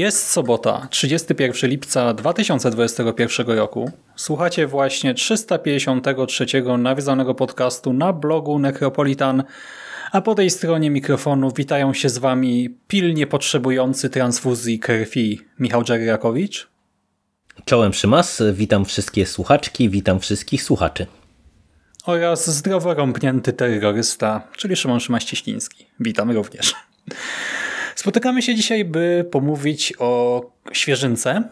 Jest sobota, 31 lipca 2021 roku. Słuchacie właśnie 353 nawiedzonego podcastu na blogu Necropolitan, a po tej stronie mikrofonu witają się z Wami pilnie potrzebujący transfuzji krwi Michał Dżerrakowicz. Czołem Szymas, witam wszystkie słuchaczki, witam wszystkich słuchaczy. Oraz zdrowo rąbnięty terrorysta, czyli Szymon Szymaś-Cieśliński. Witam również. Spotykamy się dzisiaj, by pomówić o świeżynce,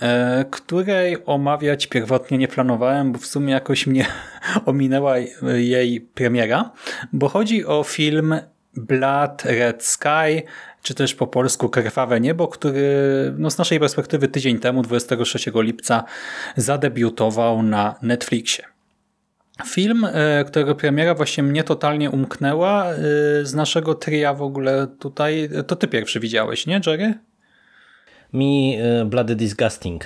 e, której omawiać pierwotnie nie planowałem, bo w sumie jakoś mnie ominęła jej premiera, bo chodzi o film Blood Red Sky, czy też po polsku Krwawe Niebo, który no z naszej perspektywy tydzień temu, 23 lipca, zadebiutował na Netflixie. Film, e, którego premiera właśnie mnie totalnie umknęła e, z naszego tria w ogóle tutaj, to ty pierwszy widziałeś, nie Jerry? Mi e, Bloody Disgusting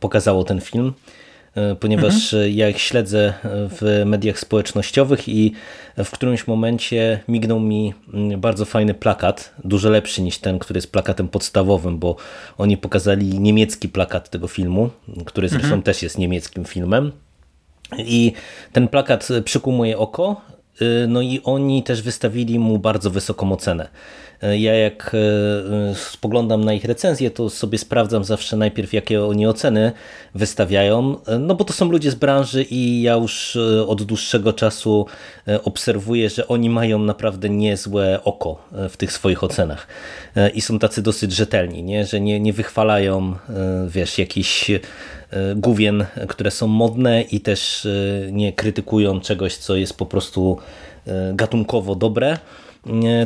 pokazało ten film, ponieważ mhm. ja ich śledzę w mediach społecznościowych i w którymś momencie mignął mi bardzo fajny plakat, dużo lepszy niż ten, który jest plakatem podstawowym, bo oni pokazali niemiecki plakat tego filmu, który zresztą mhm. też jest niemieckim filmem i ten plakat przykumuje oko, y, no i oni też wystawili mu bardzo wysoką ocenę. Y, ja jak y, spoglądam na ich recenzję, to sobie sprawdzam zawsze najpierw, jakie oni oceny wystawiają, no bo to są ludzie z branży i ja już od dłuższego czasu obserwuję, że oni mają naprawdę niezłe oko w tych swoich ocenach i są tacy dosyć rzetelni, nie? że nie, nie wychwalają wiesz, jakichś główien, które są modne i też e, nie krytykują czegoś, co jest po prostu e, gatunkowo dobre.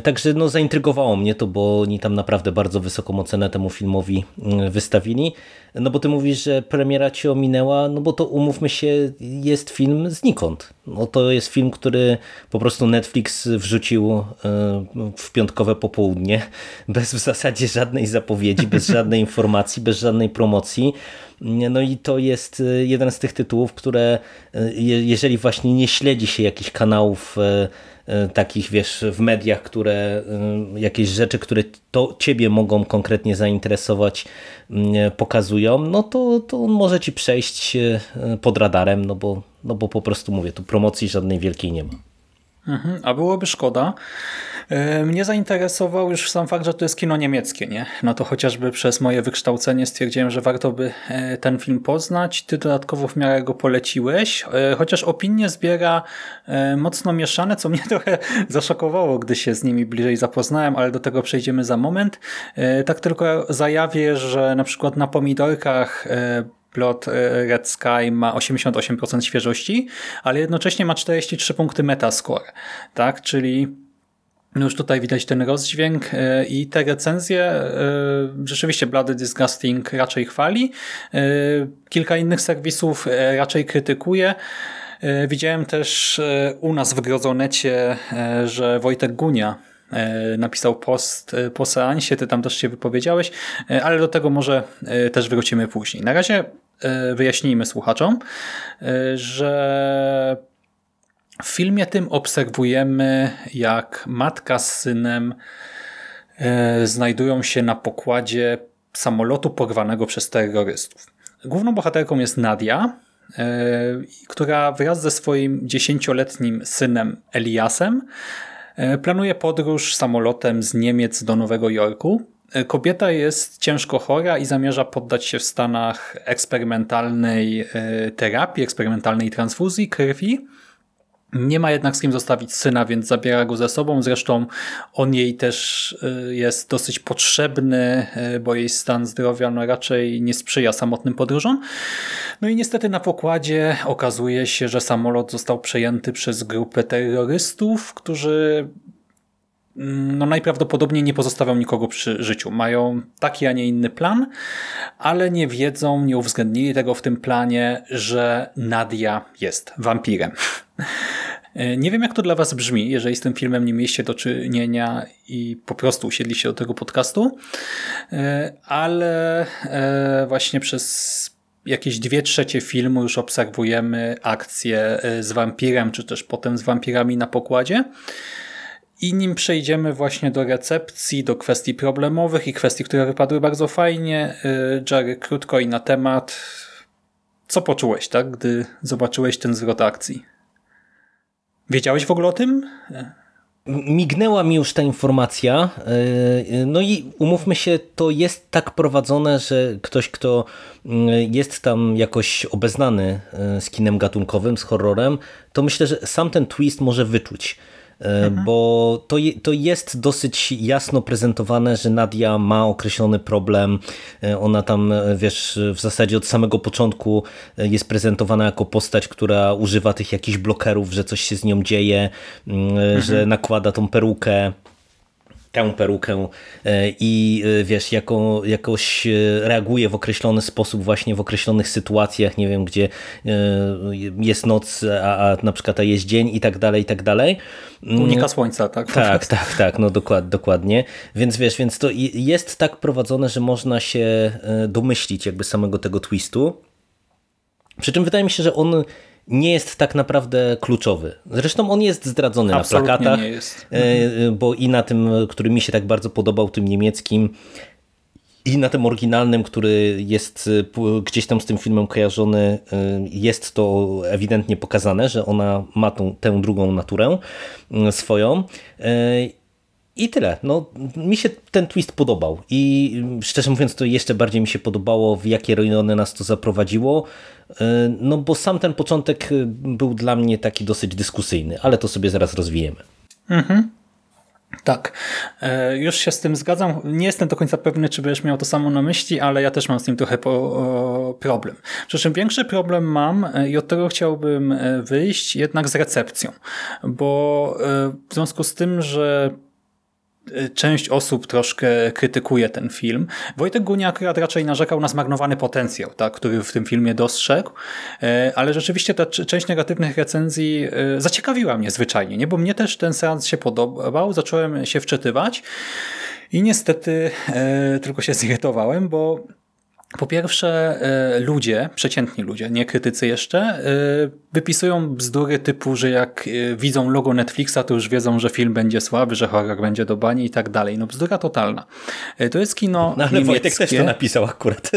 Także no, zaintrygowało mnie to, bo oni tam naprawdę bardzo wysoką ocenę temu filmowi wystawili. No bo ty mówisz, że premiera cię ominęła, no bo to umówmy się, jest film znikąd. No to jest film, który po prostu Netflix wrzucił w piątkowe popołudnie, bez w zasadzie żadnej zapowiedzi, bez żadnej informacji, bez żadnej promocji. No i to jest jeden z tych tytułów, które jeżeli właśnie nie śledzi się jakichś kanałów takich, wiesz, w mediach, które jakieś rzeczy, które to ciebie mogą konkretnie zainteresować, pokazują, no to, to może ci przejść pod radarem, no bo, no bo po prostu mówię, tu promocji żadnej wielkiej nie ma. Mhm, a byłoby szkoda. E, mnie zainteresował już sam fakt, że to jest kino niemieckie. nie? No to chociażby przez moje wykształcenie stwierdziłem, że warto by e, ten film poznać. Ty dodatkowo w miarę go poleciłeś, e, chociaż opinie zbiera mocno mieszane, co mnie trochę zaszokowało, gdy się z nimi bliżej zapoznałem, ale do tego przejdziemy za moment. Tak tylko zajawię, że na przykład na pomidorkach Plot Red Sky ma 88% świeżości, ale jednocześnie ma 43 punkty Metascore, tak? Czyli już tutaj widać ten rozdźwięk e, i te recenzje e, rzeczywiście Bloody Disgusting raczej chwali. E, kilka innych serwisów raczej krytykuje. Widziałem też u nas w Grozonecie, że Wojtek Gunia napisał post po seansie, ty tam też się wypowiedziałeś, ale do tego może też wrócimy później. Na razie wyjaśnijmy słuchaczom, że w filmie tym obserwujemy, jak matka z synem e, znajdują się na pokładzie samolotu porwanego przez terrorystów. Główną bohaterką jest Nadia, e, która wraz ze swoim dziesięcioletnim synem Eliasem e, planuje podróż samolotem z Niemiec do Nowego Jorku kobieta jest ciężko chora i zamierza poddać się w Stanach eksperymentalnej terapii, eksperymentalnej transfuzji krwi nie ma jednak z kim zostawić syna, więc zabiera go ze sobą. Zresztą on jej też y, jest dosyć potrzebny, y, bo jej stan zdrowia no raczej nie sprzyja samotnym podróżom. No i niestety na pokładzie okazuje się, że samolot został przejęty przez grupę terrorystów, którzy mm, no najprawdopodobniej nie pozostawią nikogo przy życiu. Mają taki, a nie inny plan, ale nie wiedzą, nie uwzględnili tego w tym planie, że Nadia jest wampirem. E, nie wiem, jak to dla Was brzmi, jeżeli z tym filmem nie mieliście do czynienia i po prostu usiedliście do tego podcastu, e, ale e, właśnie przez jakieś dwie trzecie filmu już obserwujemy akcję z wampirem, czy też potem z wampirami na pokładzie. I nim przejdziemy właśnie do recepcji, do kwestii problemowych i kwestii, które wypadły bardzo fajnie, Jerry, krótko i na temat. Co poczułeś, tak, gdy zobaczyłeś ten zwrot akcji? Wiedziałeś w ogóle o tym? Mignęła mi już ta informacja, e, no i umówmy się, to jest tak prowadzone, że ktoś, kto mm, jest tam jakoś obeznany e, z kinem gatunkowym, z horrorem, to myślę, że sam ten twist może wyczuć. E, mhm. bo to, to jest dosyć jasno prezentowane, że Nadia ma określony problem. E, ona tam, e, wiesz, w zasadzie od samego początku jest prezentowana jako postać, która używa tych jakichś blokerów, że coś się z nią dzieje, mhm. że nakłada tą perukę tę perukę e, i e, wiesz, jako, jakoś e, reaguje w określony sposób właśnie w określonych sytuacjach, nie wiem, gdzie jest noc, a, a na przykład a jest dzień i tak dalej, i tak dalej. Mm. Unika słońca, tak? Tak, tak, tak, no dokład, dokładnie. Więc wiesz, więc to jest tak prowadzone, że można się domyślić jakby samego tego twistu. Przy czym wydaje mi się, że on nie jest tak naprawdę kluczowy. Zresztą on jest zdradzony Absolutnie na plakatach. E, bo i na tym, który mi się tak bardzo podobał, tym niemieckim, i na tym oryginalnym, który jest e, gdzieś tam z tym filmem kojarzony, e, jest to ewidentnie pokazane, że ona ma tą, tę drugą naturę swoją. I tyle. No, mi się ten twist podobał i szczerze mówiąc to jeszcze bardziej mi się podobało w jakie rejony nas to zaprowadziło, e, no bo sam ten początek był dla mnie taki dosyć dyskusyjny, ale to sobie zaraz rozwijemy. Mhm. Tak, e, już się z tym zgadzam. Nie jestem do końca pewny, czy będziesz miał to samo na myśli, ale ja też mam z tym trochę problem. Przy czym większy problem mam e, i od tego chciałbym wyjść jednak z recepcją, bo w związku z tym, że część osób troszkę krytykuje ten film. Wojtek Gunia akurat raczej narzekał na zmarnowany potencjał, tak, który w tym filmie dostrzegł, e, ale rzeczywiście ta część negatywnych recenzji e, zaciekawiła mnie zwyczajnie, nie? bo mnie też ten seans się podobał, zacząłem się wczytywać i niestety e, tylko się zirytowałem, bo po pierwsze, e, ludzie, przeciętni ludzie, nie krytycy jeszcze, e, wypisują bzdury typu, że jak e, widzą logo Netflixa, to już wiedzą, że film będzie słaby, że horror będzie do bani i tak dalej. No bzdura totalna. To jest kino No ale niemieckie. Wojtek też to napisał akurat.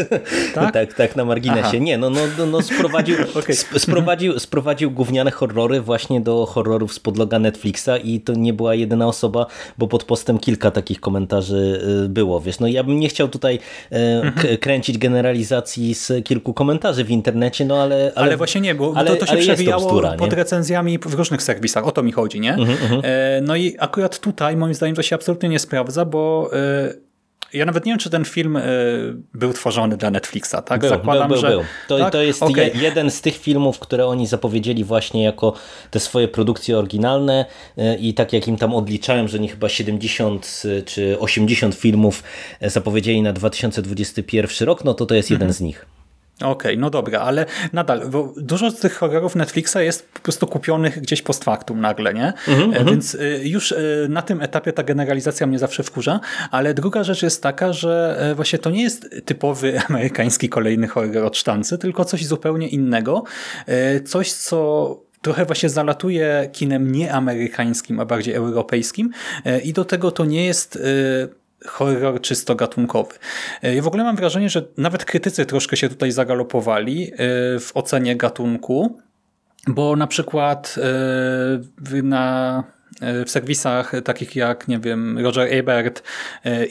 Tak? tak, tak na marginesie. Aha. Nie, no, no, no, no sprowadził, okay. sprowadził, sprowadził gówniane horrory właśnie do horrorów z podloga Netflixa i to nie była jedyna osoba, bo pod postem kilka takich komentarzy było. Wiesz, no ja bym nie chciał tutaj mhm. kręcić generalizacji z kilku komentarzy w internecie, no ale... Ale, ale właśnie nie, bo ale, to, to się przewijało bzdura, pod recenzjami w różnych serwisach, o to mi chodzi, nie? Mm -hmm. No i akurat tutaj moim zdaniem to się absolutnie nie sprawdza, bo e, ja nawet nie wiem, czy ten film y, był tworzony dla Netflixa, tak? Był, Zakładam, był, był, że... Był. To, tak? to jest okay. jeden z tych filmów, które oni zapowiedzieli właśnie jako te swoje produkcje oryginalne y, i tak jak im tam odliczałem, że nie chyba 70 y, czy 80 filmów zapowiedzieli na 2021 rok, no to to jest jeden mhm. z nich. Okej, okay, no dobra, ale nadal, bo dużo z tych horrorów Netflixa jest po prostu kupionych gdzieś post factum nagle, nie? Mm -hmm. Więc y, już y, na tym etapie ta generalizacja mnie zawsze wkurza, ale druga rzecz jest taka, że właśnie to nie jest typowy amerykański kolejny horror od sztancy, tylko coś zupełnie innego, coś co trochę właśnie zalatuje kinem nieamerykańskim, a bardziej europejskim i do tego to nie jest horror czysto gatunkowy. E, ja w ogóle mam wrażenie, że nawet krytycy troszkę się tutaj zagalopowali e, w ocenie gatunku, bo na przykład e, na w serwisach takich jak, nie wiem, Roger Ebert,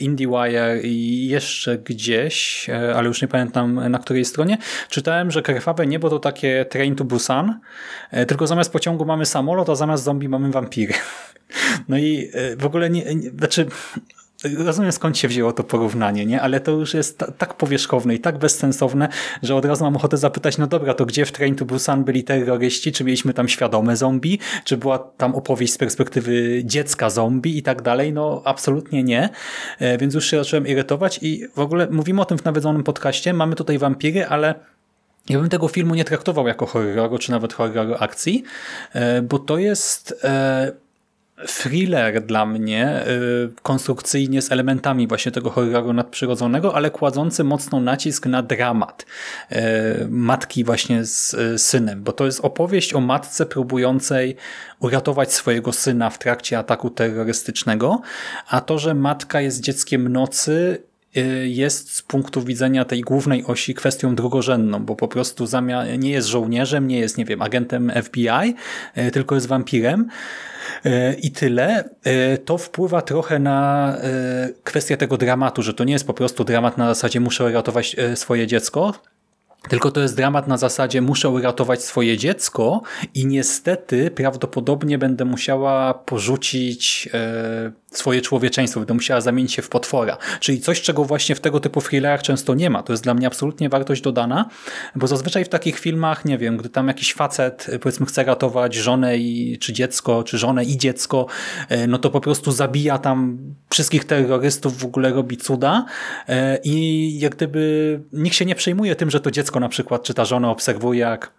IndieWire i jeszcze gdzieś, ale już nie pamiętam na której stronie, czytałem, że Krwawe Niebo to takie Train to Busan, tylko zamiast pociągu mamy samolot, a zamiast zombie mamy wampiry. No i w ogóle nie, nie znaczy Rozumiem skąd się wzięło to porównanie, nie? ale to już jest tak powierzchowne i tak bezsensowne, że od razu mam ochotę zapytać, no dobra, to gdzie w Train to Busan byli terroryści? Czy mieliśmy tam świadome zombie? Czy była tam opowieść z perspektywy dziecka zombie i tak dalej? No absolutnie nie, e, więc już się zacząłem irytować i w ogóle mówimy o tym w nawiedzonym podcaście, mamy tutaj wampiry, ale ja bym tego filmu nie traktował jako horroru, czy nawet horroru akcji, e, bo to jest e, thriller dla mnie y, konstrukcyjnie z elementami właśnie tego horroru nadprzyrodzonego, ale kładący mocno nacisk na dramat y, matki właśnie z y, synem, bo to jest opowieść o matce próbującej uratować swojego syna w trakcie ataku terrorystycznego, a to, że matka jest dzieckiem nocy jest z punktu widzenia tej głównej osi kwestią drugorzędną, bo po prostu nie jest żołnierzem, nie jest, nie wiem, agentem FBI, tylko jest wampirem. E, i tyle, to wpływa trochę na kwestię tego dramatu, że to nie jest po prostu dramat na zasadzie muszę uratować swoje dziecko, tylko to jest dramat na zasadzie muszę uratować swoje dziecko i niestety prawdopodobnie będę musiała porzucić swoje człowieczeństwo, będę musiała zamienić się w potwora. Czyli coś, czego właśnie w tego typu thrillerach często nie ma. To jest dla mnie absolutnie wartość dodana, bo zazwyczaj w takich filmach, nie wiem, gdy tam jakiś facet powiedzmy chce ratować żonę i, czy dziecko, czy żonę i dziecko, e, no to po prostu zabija tam wszystkich terrorystów, w ogóle robi cuda e, i jak gdyby nikt się nie przejmuje tym, że to dziecko na przykład, czy ta żona obserwuje, jak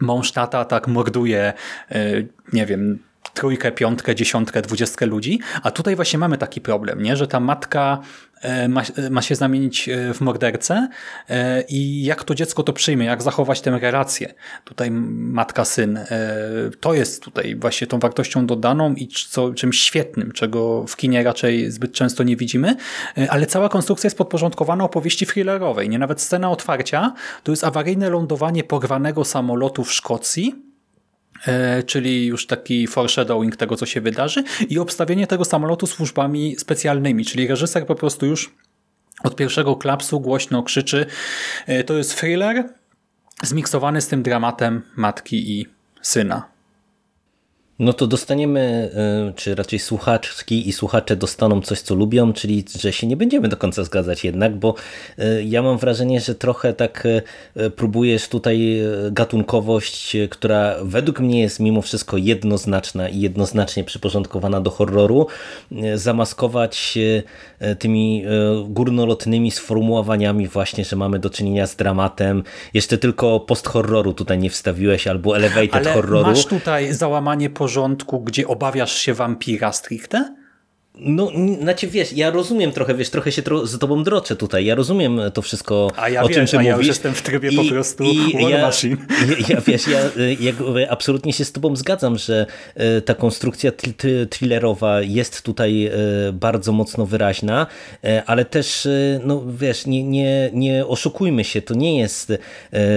mąż tata tak morduje, e, nie wiem, trójkę, piątkę, dziesiątkę, dwudziestkę ludzi, a tutaj właśnie mamy taki problem, nie? że ta matka E, ma, ma się zamienić e, w mordercę e, i jak to dziecko to przyjmie, jak zachować tę relację. Tutaj matka-syn. To jest tutaj właśnie tą wartością dodaną i co, czymś świetnym, czego w kinie raczej zbyt często nie widzimy, ale cała konstrukcja jest podporządkowana opowieści thrillerowej. Nie nawet scena otwarcia to jest awaryjne lądowanie porwanego samolotu w Szkocji, E, czyli już taki foreshadowing tego, co się wydarzy i obstawienie tego samolotu służbami specjalnymi, czyli reżyser po prostu już od pierwszego klapsu głośno krzyczy e, to jest thriller zmiksowany z tym dramatem matki i syna. No to dostaniemy, e, czy raczej słuchaczki i słuchacze dostaną coś, co lubią, czyli że się nie będziemy do końca zgadzać jednak, bo e, ja mam wrażenie, że trochę tak e, próbujesz tutaj gatunkowość, która według mnie jest mimo wszystko jednoznaczna i jednoznacznie przyporządkowana do horroru, zamaskować tymi górnolotnymi sformułowaniami właśnie, że mamy do czynienia z dramatem. Jeszcze tylko post-horroru tutaj nie wstawiłeś, albo elevated Ale horroru. masz tutaj załamanie po porządku, gdzie obawiasz się wampira stricte? No, znaczy wiesz, ja rozumiem trochę, wiesz, trochę się tro z tobą droczę tutaj, ja rozumiem to wszystko, a ja o czym ty a mówisz. ja już jestem w trybie I, po prostu i War ja, Machine. Ja, ja, wiesz, ja jakby absolutnie się z tobą zgadzam, że e, ta konstrukcja thrillerowa jest tutaj e, bardzo mocno wyraźna, ale też, no wiesz, nie, nie, nie oszukujmy się, to nie jest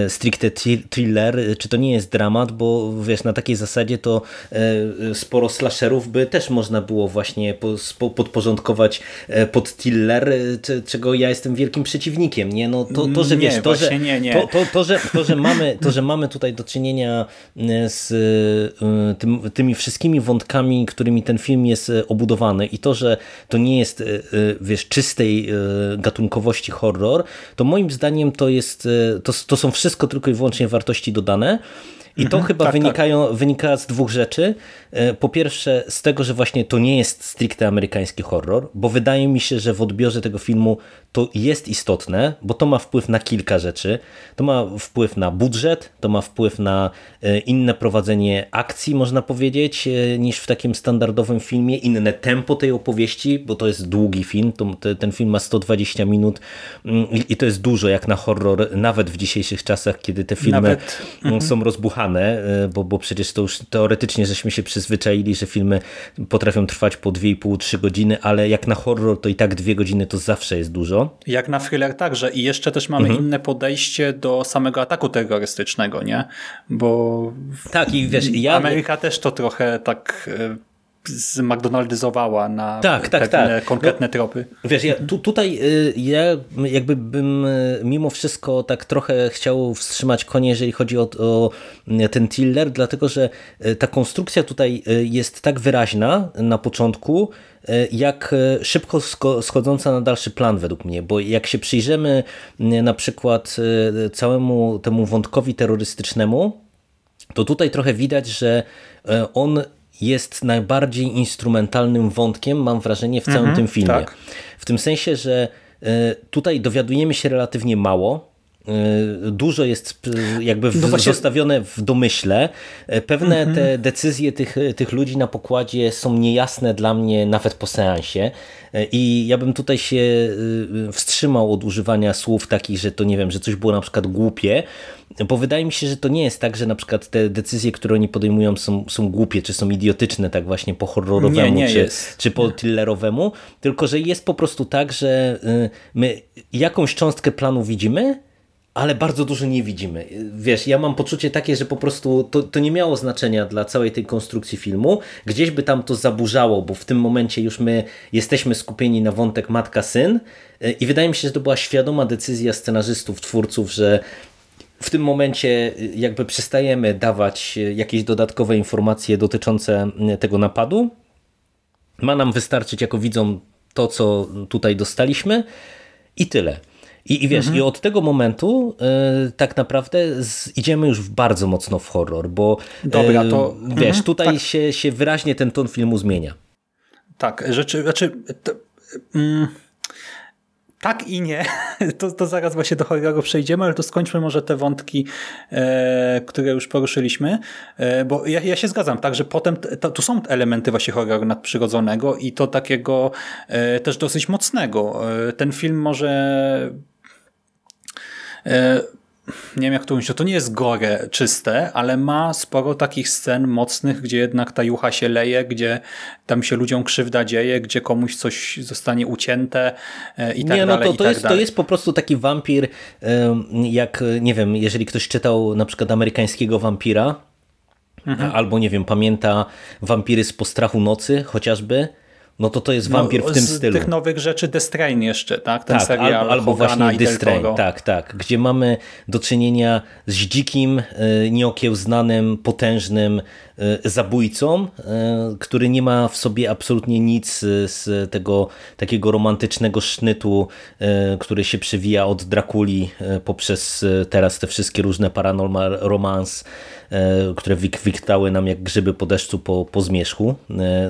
stricte thriller, czy to nie jest dramat, bo wiesz, na takiej zasadzie to sporo slasherów by też można było właśnie po podporządkować e, pod Tiller, e, czego ja jestem wielkim przeciwnikiem. Nie? No, to, to, że wiesz, nie, to, że, nie, nie. To, to, to, że, to, że mamy, to, że mamy tutaj do czynienia e, z tym, tymi wszystkimi wątkami, którymi ten film jest obudowany i to, że to nie jest wiesz, czystej gatunkowości horror, to moim zdaniem to jest, to, to są wszystko tylko i wyłącznie wartości dodane, i to mhm, chyba tak, wynikają, tak. wynika z dwóch rzeczy. E, po pierwsze z tego, że właśnie to nie jest stricte amerykański horror, bo wydaje mi się, że w odbiorze tego filmu to jest istotne, bo to ma wpływ na kilka rzeczy. To ma wpływ na budżet, to ma wpływ na e, inne prowadzenie akcji, można powiedzieć, e, niż w takim standardowym filmie, inne tempo tej opowieści, bo to jest długi film, to, ten film ma 120 minut mm, i to jest dużo jak na horror, nawet w dzisiejszych czasach, kiedy te filmy nawet. Są rozbuchane, e, bo, bo przecież to już teoretycznie żeśmy się przyzwyczaili, że filmy potrafią trwać po 2,5-3 godziny, ale jak na horror to i tak dwie godziny to zawsze jest dużo. Jak na thriller także. I jeszcze też mamy mhm. inne podejście do samego ataku terrorystycznego, nie? Bo tak, i wiesz, ja... Ameryka też to trochę tak zmcdonaldyzowała na tak, tak, tak. konkretne no, tropy. Wiesz, ja tu, tutaj y, ja jakby bym y, mimo wszystko tak trochę chciał wstrzymać konie, jeżeli chodzi o, o ten tiller, dlatego że y, ta konstrukcja tutaj jest tak wyraźna na początku, jak szybko schodząca na dalszy plan według mnie, bo jak się przyjrzymy na przykład całemu temu wątkowi terrorystycznemu, to tutaj trochę widać, że on jest najbardziej instrumentalnym wątkiem, mam wrażenie, w całym mhm, tym filmie. Tak. W tym sensie, że e, tutaj dowiadujemy się relatywnie mało, dużo jest e, jakby w, no właśnie... zostawione w domyśle. Pewne mm -hmm. te decyzje tych, tych ludzi na pokładzie są niejasne dla mnie nawet po seansie i ja bym tutaj się wstrzymał od używania słów takich, że to nie wiem, że coś było na przykład głupie, bo wydaje mi się, że to nie jest tak, że na przykład te decyzje, które oni podejmują są, są głupie, czy są idiotyczne tak właśnie po horrorowemu, nie, nie czy, czy po thrillerowemu, tylko że jest po prostu tak, że y, my jakąś cząstkę planu widzimy, ale bardzo dużo nie widzimy. Wiesz, ja mam poczucie takie, że po prostu to, to nie miało znaczenia dla całej tej konstrukcji filmu. Gdzieś by tam to zaburzało, bo w tym momencie już my jesteśmy skupieni na wątek matka-syn i wydaje mi się, że to była świadoma decyzja scenarzystów, twórców, że w tym momencie jakby przestajemy dawać jakieś dodatkowe informacje dotyczące tego napadu. Ma nam wystarczyć jako widzom to, co tutaj dostaliśmy i tyle. I, i wiesz, mhm. i od tego momentu y, tak naprawdę z, idziemy już bardzo mocno w horror, bo Dobra, to, y, wiesz, mhm, tutaj tak. się, się wyraźnie ten ton filmu zmienia. Tak, rzeczy, znaczy, to, mm, tak i nie. To, to zaraz właśnie do horroru przejdziemy, ale to skończmy może te wątki, e, które już poruszyliśmy, e, bo ja, ja się zgadzam, tak, że potem to, tu są elementy właśnie horroru nadprzyrodzonego i to takiego e, też dosyć mocnego. E, ten film może nie wiem jak to mówić, to nie jest gore czyste, ale ma sporo takich scen mocnych, gdzie jednak ta jucha się leje, gdzie tam się ludziom krzywda dzieje, gdzie komuś coś zostanie ucięte e, i tak nie, no dalej. To, to, tak jest, to jest po prostu taki wampir, jak nie wiem, jeżeli ktoś czytał na przykład amerykańskiego wampira, mhm. albo nie wiem, pamięta wampiry z postrachu nocy chociażby, no to to jest wampir no, w tym z stylu. Z tych nowych rzeczy The Strain jeszcze, tak? Ten tak, serial albo, albo właśnie The Strain, tak, tak. Gdzie mamy do czynienia z dzikim, e, nieokiełznanym, potężnym e, zabójcą, e, który nie ma w sobie absolutnie nic z tego takiego romantycznego sznytu, który się przewija od Drakuli poprzez teraz te wszystkie różne paranormal romance, które wiktały nam jak grzyby po deszczu po, po zmierzchu,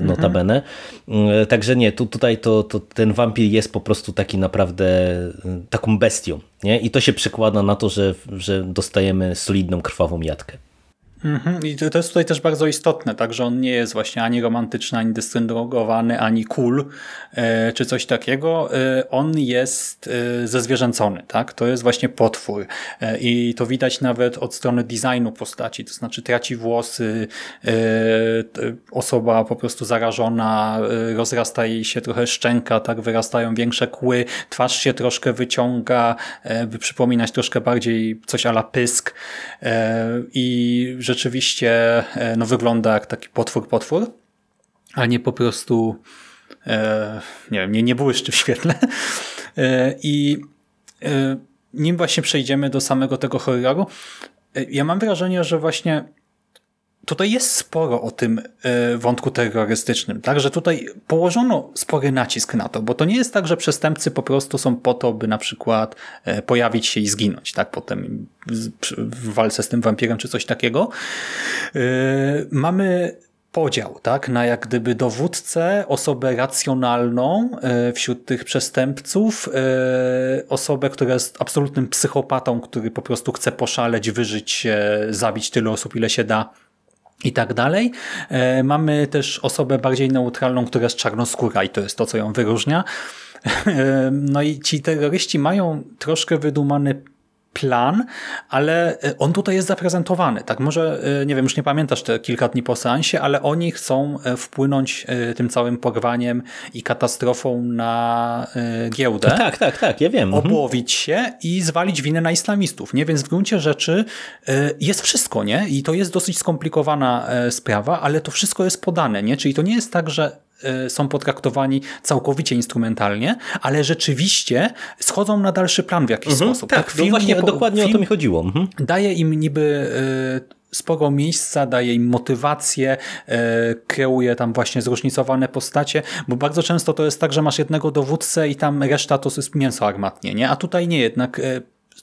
notabene. Mhm. Także nie, tu, tutaj to, to ten wampir jest po prostu taki naprawdę taką bestią. Nie? I to się przekłada na to, że, że dostajemy solidną, krwawą jatkę. Mhm. I to jest tutaj też bardzo istotne, tak, że on nie jest właśnie ani romantyczny, ani dystryngowany, ani cool, e, czy coś takiego. E, on jest e, zezwierzęcony, tak? To jest właśnie potwór. I to widać nawet od strony designu postaci, to znaczy traci włosy, osoba po prostu zarażona, rozrasta jej się trochę szczęka, tak? Wyrastają większe kły, twarz się troszkę wyciąga, by przypominać troszkę bardziej coś ala pysk i rzeczywiście e, no, wygląda jak taki potwór, potwór, a nie po prostu e, nie wiem, nie, nie błyszczy w świetle. E, I nim właśnie przejdziemy do samego tego horroru, ja mam wrażenie, że właśnie tutaj jest sporo o tym e, wątku terrorystycznym, tak, że tutaj położono spory nacisk na to, bo to nie jest tak, że przestępcy po prostu są po to, by na przykład e, pojawić się i zginąć, tak, potem w walce z tym wampirem czy coś takiego. E, mamy podział, tak, na jak gdyby dowódcę, osobę racjonalną wśród tych przestępców, osobę, która jest absolutnym psychopatą, który po prostu chce poszaleć, wyżyć zabić tyle osób, ile się da i tak dalej. E, mamy też osobę bardziej neutralną, która jest czarnoskóra i to jest to, co ją wyróżnia. E, no i ci terroryści mają troszkę wydumany plan, ale e, on tutaj jest zaprezentowany. Tak, może, e, nie wiem, już nie pamiętasz te kilka dni po seansie, ale oni chcą e, wpłynąć tym całym porwaniem i katastrofą na giełdę. Tak, tak, tak, ja wiem. Mhm. Obłowić się i zwalić winę na islamistów, nie? Więc w gruncie rzeczy jest wszystko, nie? I to jest dosyć skomplikowana sprawa, ale to wszystko jest podane, nie? Czyli to nie jest tak, że są potraktowani całkowicie instrumentalnie, ale rzeczywiście schodzą na dalszy plan w jakiś mhm, sposób. Tak, tak film właśnie nie, dokładnie o to mi chodziło. Mhm. Daje im niby e, sporo miejsca, daje im motywację, e, kreuje tam właśnie zróżnicowane postacie, bo bardzo często to jest tak, że masz jednego dowódcę i tam reszta to jest mięso armatnie, nie? a tutaj nie, jednak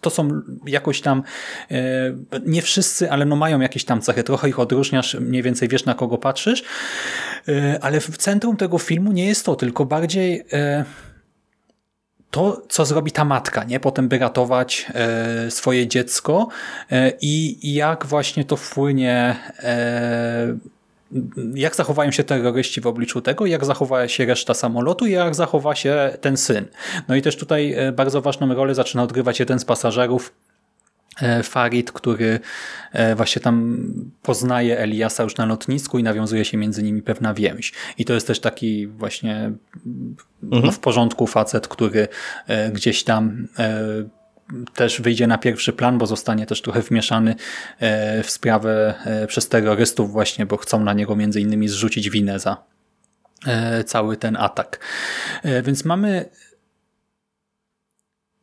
to są jakoś tam, e, nie wszyscy, ale no mają jakieś tam cechy, trochę ich odróżniasz, mniej więcej wiesz na kogo patrzysz, e, ale w centrum tego filmu nie jest to, tylko bardziej e, to, co zrobi ta matka, nie? Potem by ratować swoje dziecko i jak właśnie to wpłynie jak zachowają się terroryści w obliczu tego, jak zachowa się reszta samolotu i jak zachowa się ten syn. No i też tutaj e, bardzo ważną rolę zaczyna odgrywać jeden z pasażerów, e, Farid, który e, właśnie tam poznaje Eliasa już na lotnisku i nawiązuje się między nimi pewna więź. I to jest też taki właśnie mhm. w porządku facet, który gdzieś tam też wyjdzie na pierwszy plan, bo zostanie też trochę wmieszany e, w sprawę e, przez terrorystów właśnie, bo chcą na niego między innymi zrzucić winę za e, cały ten atak. Więc mamy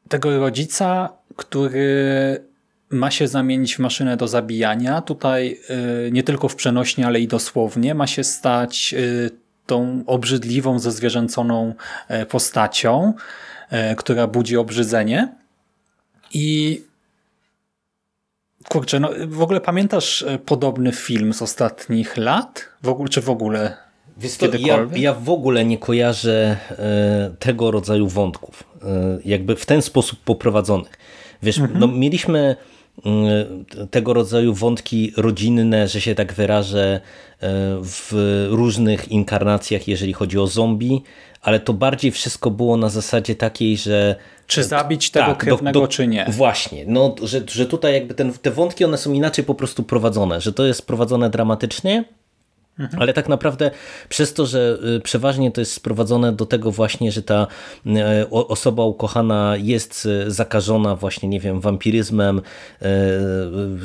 tego rodzica, który ma się zamienić w maszynę do zabijania. Tutaj nie tylko w przenośnie, ale i dosłownie ma się stać tą obrzydliwą, zezwierzęconą postacią, która budzi obrzydzenie. I kurczę, no w ogóle pamiętasz e, podobny film z ostatnich lat? W ogóle, czy w ogóle Wiesz to, ja, ja w ogóle nie kojarzę e, tego rodzaju wątków, e, jakby w ten sposób poprowadzonych. Wiesz, mhm. no, mieliśmy e, tego rodzaju wątki rodzinne, że się tak wyrażę, e, w różnych inkarnacjach, jeżeli chodzi o zombie, ale to bardziej wszystko było na zasadzie takiej, że czy zabić tego tak, krewnego, do, do, czy nie. Właśnie, no, że, że tutaj jakby ten, te wątki one są inaczej po prostu prowadzone, że to jest prowadzone dramatycznie, Mhm. Ale tak naprawdę przez to, że y, przeważnie to jest sprowadzone do tego właśnie, że ta y, osoba ukochana jest y, zakażona właśnie, nie wiem, wampiryzmem,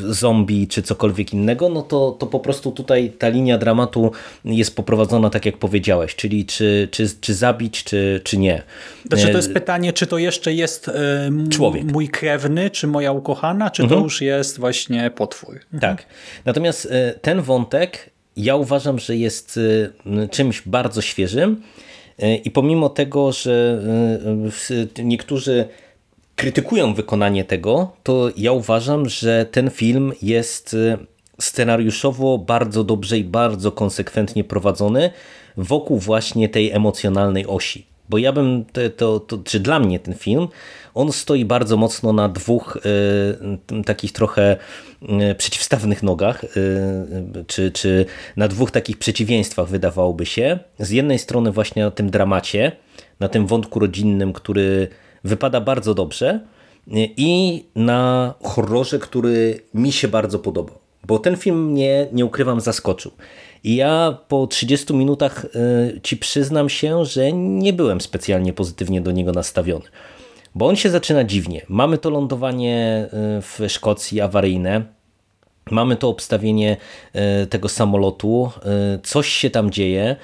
zombie czy cokolwiek innego, no to, to po prostu tutaj ta linia dramatu jest poprowadzona tak jak powiedziałeś, czyli czy, czy, czy zabić, czy, czy nie. Znaczy to jest pytanie, czy to jeszcze jest Człowiek. mój krewny, czy moja ukochana, czy mhm. to już jest właśnie potwór. Mhm. Tak. Natomiast ten wątek ja uważam, że jest y, czymś bardzo świeżym y, i pomimo tego, że y, niektórzy krytykują wykonanie tego, to ja uważam, że ten film jest scenariuszowo bardzo dobrze i bardzo konsekwentnie prowadzony wokół właśnie tej emocjonalnej osi. Bo ja bym, to, to, to, czy dla mnie ten film, on stoi bardzo mocno na dwóch y, takich trochę przeciwstawnych nogach, y, czy, czy na dwóch takich przeciwieństwach wydawałoby się. Z jednej strony właśnie na tym dramacie, na tym wątku rodzinnym, który wypada bardzo dobrze i na horrorze, który mi się bardzo podobał. Bo ten film mnie, nie ukrywam, zaskoczył. I ja po 30 minutach ci przyznam się, że nie byłem specjalnie pozytywnie do niego nastawiony. Bo on się zaczyna dziwnie. Mamy to lądowanie y, w Szkocji awaryjne, mamy to obstawienie y, tego samolotu, y, coś się tam dzieje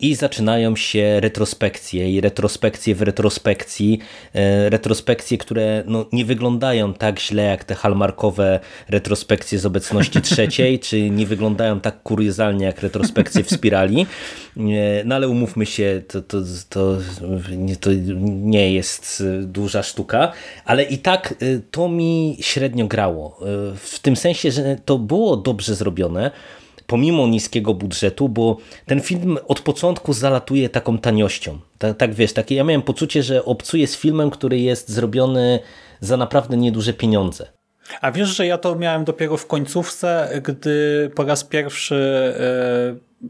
i zaczynają się retrospekcje i retrospekcje w retrospekcji, e, retrospekcje, które no, nie wyglądają tak źle jak te hallmarkowe retrospekcje z obecności trzeciej, czy nie wyglądają tak kuriozalnie jak retrospekcje w spirali, e, no ale umówmy się, to, to, to, to nie jest duża sztuka, ale i tak e, to mi średnio grało, w tym sensie, że to było dobrze zrobione, pomimo niskiego budżetu, bo ten film od początku zalatuje taką taniością. Tak, tak wiesz, takie, ja miałem poczucie, że obcuję z filmem, który jest zrobiony za naprawdę nieduże pieniądze. A wiesz, że ja to miałem dopiero w końcówce, gdy po raz pierwszy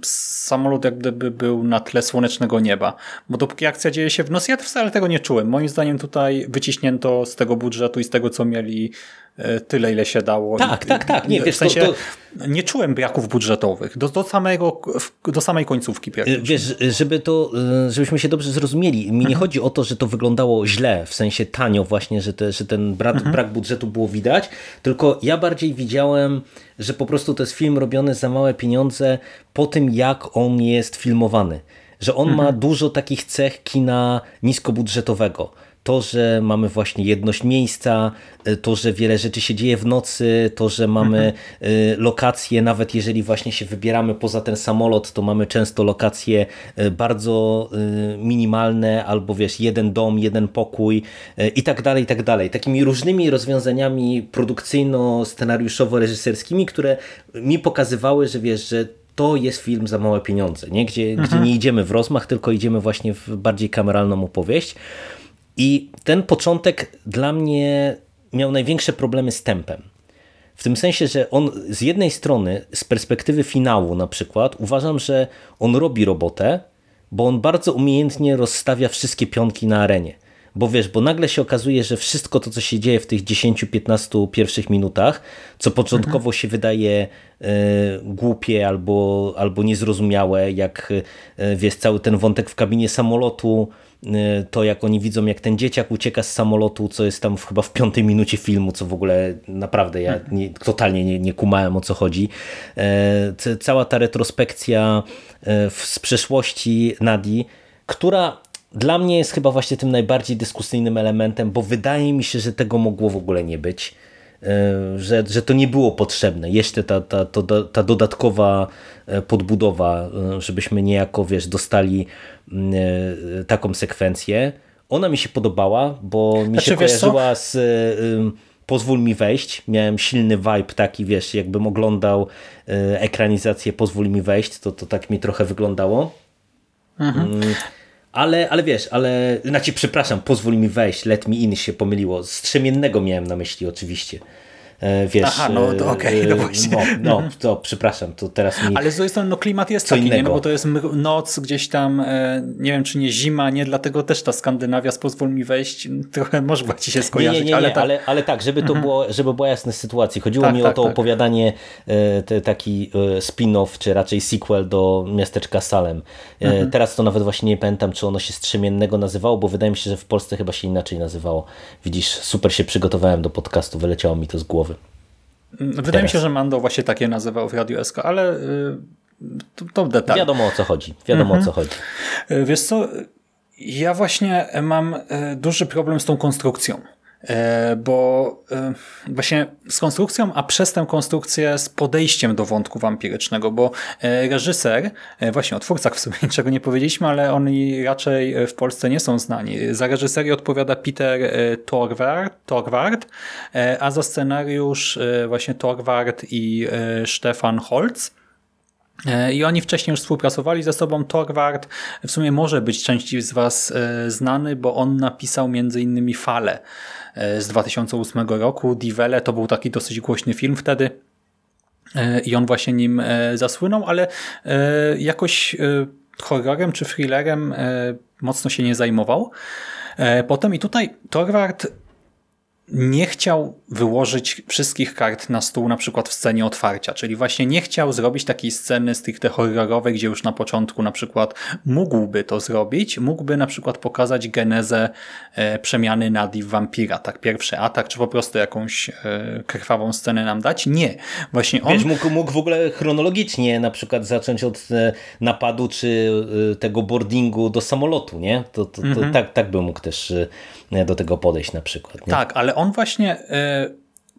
samolot jak gdyby był na tle słonecznego nieba. Bo dopóki akcja dzieje się w nocy, ja wcale tego nie czułem. Moim zdaniem tutaj wyciśnięto z tego budżetu i z tego, co mieli e, tyle, ile się dało. Tak, tak, tak. Nie, w wiesz, sensie to, to... nie czułem braków budżetowych do, do, samego, do samej końcówki. Wiesz, żeby to, e, żebyśmy się dobrze zrozumieli, mi nie mhm. chodzi o to, że to wyglądało źle, w sensie tanio właśnie, że, te, że ten brak, mhm. brak budżetu było widać, tylko ja bardziej widziałem, że po prostu to jest film robiony za małe pieniądze po tym, jak on jest filmowany. Że on mhm. ma dużo takich cech kina niskobudżetowego to, że mamy właśnie jedność miejsca, e, to, że wiele rzeczy się dzieje w nocy, to, że mamy mhm. e, lokacje, nawet jeżeli właśnie się wybieramy poza ten samolot, to mamy często lokacje e, bardzo minimalne, albo wiesz, jeden dom, jeden pokój i tak dalej, i tak dalej. Takimi różnymi rozwiązaniami produkcyjno-scenariuszowo-reżyserskimi, które mi pokazywały, że wiesz, że to jest film za małe pieniądze, nie? Gdzie, mhm. gdzie nie idziemy w rozmach, tylko idziemy właśnie w bardziej kameralną opowieść. I ten początek dla mnie miał największe problemy z tempem. W tym sensie, że on z jednej strony, z perspektywy finału na przykład, uważam, że on robi robotę, bo on bardzo umiejętnie rozstawia wszystkie pionki na arenie. Bo wiesz, bo nagle się okazuje, że wszystko to, co się dzieje w tych 10-15 pierwszych minutach, co początkowo mhm. się wydaje e, głupie albo, albo niezrozumiałe, jak e, wiesz, cały ten wątek w kabinie samolotu, to jak oni widzą, jak ten dzieciak ucieka z samolotu, co jest tam w, chyba w piątej minucie filmu, co w ogóle naprawdę ja nie, totalnie nie, nie kumałem o co chodzi. Cała ta retrospekcja z przeszłości Nadi, która dla mnie jest chyba właśnie tym najbardziej dyskusyjnym elementem, bo wydaje mi się, że tego mogło w ogóle nie być. E, że, że to nie było potrzebne. Jeszcze ta, ta, ta, ta dodatkowa e, podbudowa, e, żebyśmy niejako wiesz, dostali mm, taką sekwencję. Ona mi się podobała, bo mi znaczy, się kojarzyła z Pozwól mi wejść. Miałem silny vibe taki, wiesz, jakbym oglądał ekranizację Pozwól mi wejść, to, to tak mi trochę wyglądało. Mhm. Ale, ale wiesz, ale, znaczy przepraszam, pozwól mi wejść, let me in się pomyliło. Strzemiennego miałem na myśli oczywiście. E, wiesz, Aha, no to okej, okay, no właśnie. No, no, to przepraszam, to teraz mi... Ale z drugiej strony no, klimat jest taki, nie? No, bo to jest noc gdzieś tam, e, nie wiem czy nie zima, nie, dlatego też ta Skandynawia, pozwól mi wejść, trochę może ci się skojarzyć. Nie, nie, nie, ale, tak... Ale, ale tak, żeby to mhm. było, żeby była jasna sytuacja. Chodziło tak, mi tak, o to tak. opowiadanie, e, te, taki spin-off, czy raczej sequel do miasteczka Salem. Mhm. Teraz to nawet właśnie nie pamiętam, czy ono się Strzemiennego nazywało, bo wydaje mi się, że w Polsce chyba się inaczej nazywało. Widzisz, super się przygotowałem do podcastu, wyleciało mi to z głowy. Wydaje Teraz. mi się, że Mando właśnie takie nazywał w Radio SK, ale y, to, to detal. Wiadomo o co chodzi. Wiadomo mhm. o co chodzi. Y, wiesz co, ja właśnie mam y, duży problem z tą konstrukcją. E, bo e, właśnie z konstrukcją, a przez tę konstrukcję z podejściem do wątku wampirycznego, bo e, reżyser, właśnie o twórcach w sumie niczego nie powiedzieliśmy, ale oni raczej w Polsce nie są znani. Za reżyserię odpowiada Peter Torwart, Torwart a za scenariusz właśnie Torwart i Stefan Holz. I oni wcześniej już współpracowali ze sobą. Torwart w sumie może być części z Was znany, bo on napisał między innymi Fale z 2008 roku. Divele to był taki dosyć głośny film wtedy e, i on właśnie nim e, zasłynął, ale jakoś horrorem czy thrillerem mocno się nie zajmował. Potem i tutaj Torwart nie chciał wyłożyć wszystkich kart na stół, na przykład w scenie otwarcia, czyli właśnie nie chciał zrobić takiej sceny stricte horrorowej, gdzie już na początku na przykład mógłby to zrobić, mógłby na przykład pokazać genezę e, przemiany Nadi w wampira, tak, pierwszy atak, czy po prostu jakąś e, krwawą scenę nam dać. Nie. Właśnie on... Wiesz, mógł, mógł w ogóle chronologicznie na przykład zacząć od e, napadu, czy tego boardingu do samolotu, nie? To, to, to mhm. tak, tak by mógł też do tego podejść na przykład. Nie? Tak, ale on właśnie e,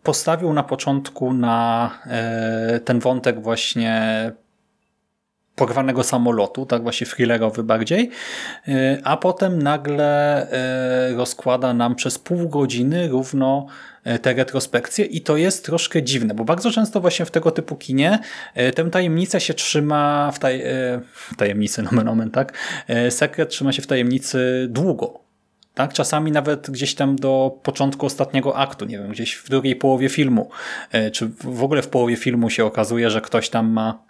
postawił na początku na e, ten wątek właśnie porwanego samolotu, tak właśnie thrillerowy bardziej, e, a potem nagle rozkłada nam przez pół godziny równo te retrospekcje i to jest troszkę dziwne, bo bardzo często właśnie w tego typu kinie tę tajemnicę się trzyma w, taj, tajemnicy, nomen omen, tak? Sekret trzyma się w tajemnicy długo, tak? Czasami nawet gdzieś tam do początku ostatniego aktu, nie wiem, gdzieś w drugiej połowie filmu, e, czy w ogóle w połowie filmu się okazuje, że ktoś tam ma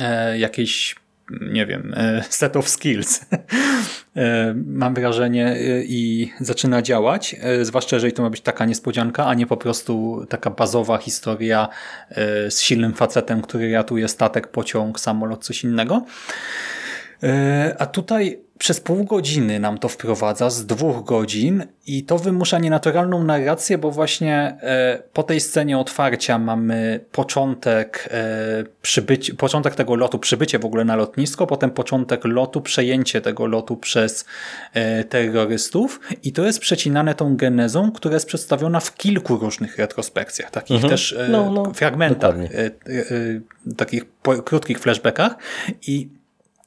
e, jakiejś nie wiem, e, set of skills. Mam wrażenie i zaczyna działać, zwłaszcza jeżeli to ma być taka niespodzianka, a nie po prostu taka bazowa historia z silnym facetem, który ratuje statek, pociąg, samolot, coś innego. A tutaj przez pół godziny nam to wprowadza, z dwóch godzin i to wymusza nienaturalną narrację, bo właśnie e, po tej scenie otwarcia mamy początek, e, przybycie, początek tego lotu, przybycie w ogóle na lotnisko, potem początek lotu, przejęcie tego lotu przez e, terrorystów i to jest przecinane tą genezą, która jest przedstawiona w kilku różnych retrospekcjach, takich mhm. też no, no, fragmentach, takich krótkich flashbackach i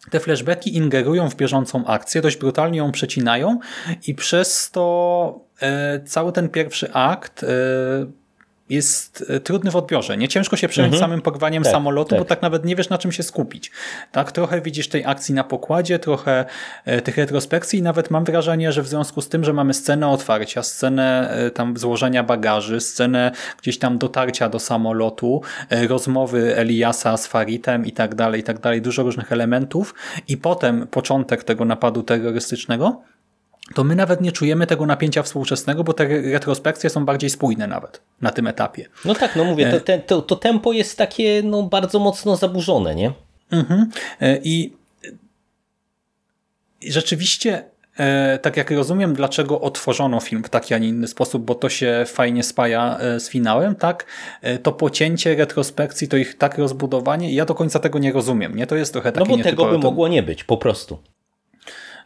te flashbacki ingerują w bieżącą akcję, dość brutalnie ją przecinają i przez to e, cały ten pierwszy akt e, jest e, trudny w odbiorze. Nie ciężko się przejąć mhm. samym porwaniem tak, samolotu, tak. bo tak nawet nie wiesz na czym się skupić. Tak, trochę widzisz tej akcji na pokładzie, trochę e, tych retrospekcji i nawet mam wrażenie, że w związku z tym, że mamy scenę otwarcia, scenę e, tam złożenia bagaży, scenę gdzieś tam dotarcia do samolotu, rozmowy Eliasa z Faritem i tak dalej, i tak dalej, dużo różnych elementów i potem początek tego napadu terrorystycznego, to my nawet nie czujemy tego napięcia współczesnego, bo te retrospekcje są bardziej spójne nawet na tym etapie. No tak, no mówię, to, e, te, to, to tempo jest takie no, bardzo mocno zaburzone, nie? Mhm. E, I rzeczywiście e, tak jak rozumiem, dlaczego otworzono film w taki, a nie inny sposób, bo to się fajnie spaja z finałem, tak? To pocięcie retrospekcji, to ich tak rozbudowanie, ja do końca tego nie rozumiem, nie? To jest trochę takie No bo tego by mogło nie być, po prostu.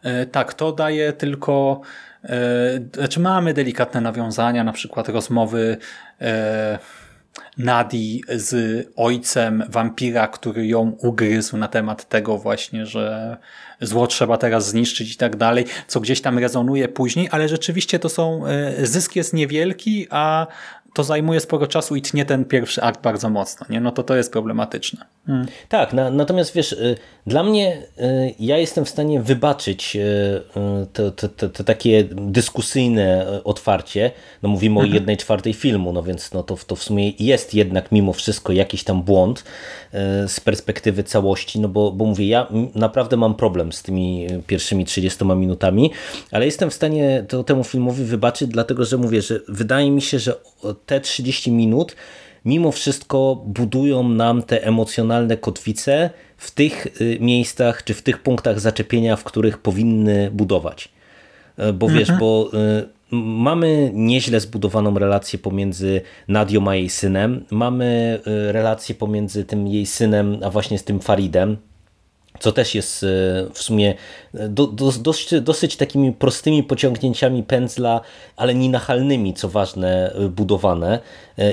E, tak, to daje tylko e, znaczy mamy delikatne nawiązania, na przykład rozmowy e, Nadi z ojcem wampira, który ją ugryzł na temat tego właśnie, że zło trzeba teraz zniszczyć i tak dalej, co gdzieś tam rezonuje później, ale rzeczywiście to są, zysk jest niewielki, a to zajmuje sporo czasu i tnie ten pierwszy akt bardzo mocno, nie? no to to jest problematyczne. Hmm. Tak, na, natomiast wiesz, y, dla mnie y, ja jestem w stanie wybaczyć y, to, to, to, to takie dyskusyjne otwarcie, no mówimy mhm. o jednej czwartej filmu, no więc no to, to w sumie jest jednak mimo wszystko jakiś tam błąd z perspektywy całości, no bo, bo mówię, ja naprawdę mam problem z tymi pierwszymi 30 minutami, ale jestem w stanie to temu filmowi wybaczyć, dlatego że mówię, że wydaje mi się, że te 30 minut mimo wszystko budują nam te emocjonalne kotwice w tych y, miejscach czy w tych punktach zaczepienia, w których powinny budować. E, bo wiesz, mhm. bo y, mamy nieźle zbudowaną relację pomiędzy Nadią a jej synem, mamy y, relację pomiędzy tym jej synem, a właśnie z tym Faridem, co też jest e, w sumie e, do, do, dosyć, dosyć takimi prostymi pociągnięciami pędzla, ale ninachalnymi, co ważne, e, budowane.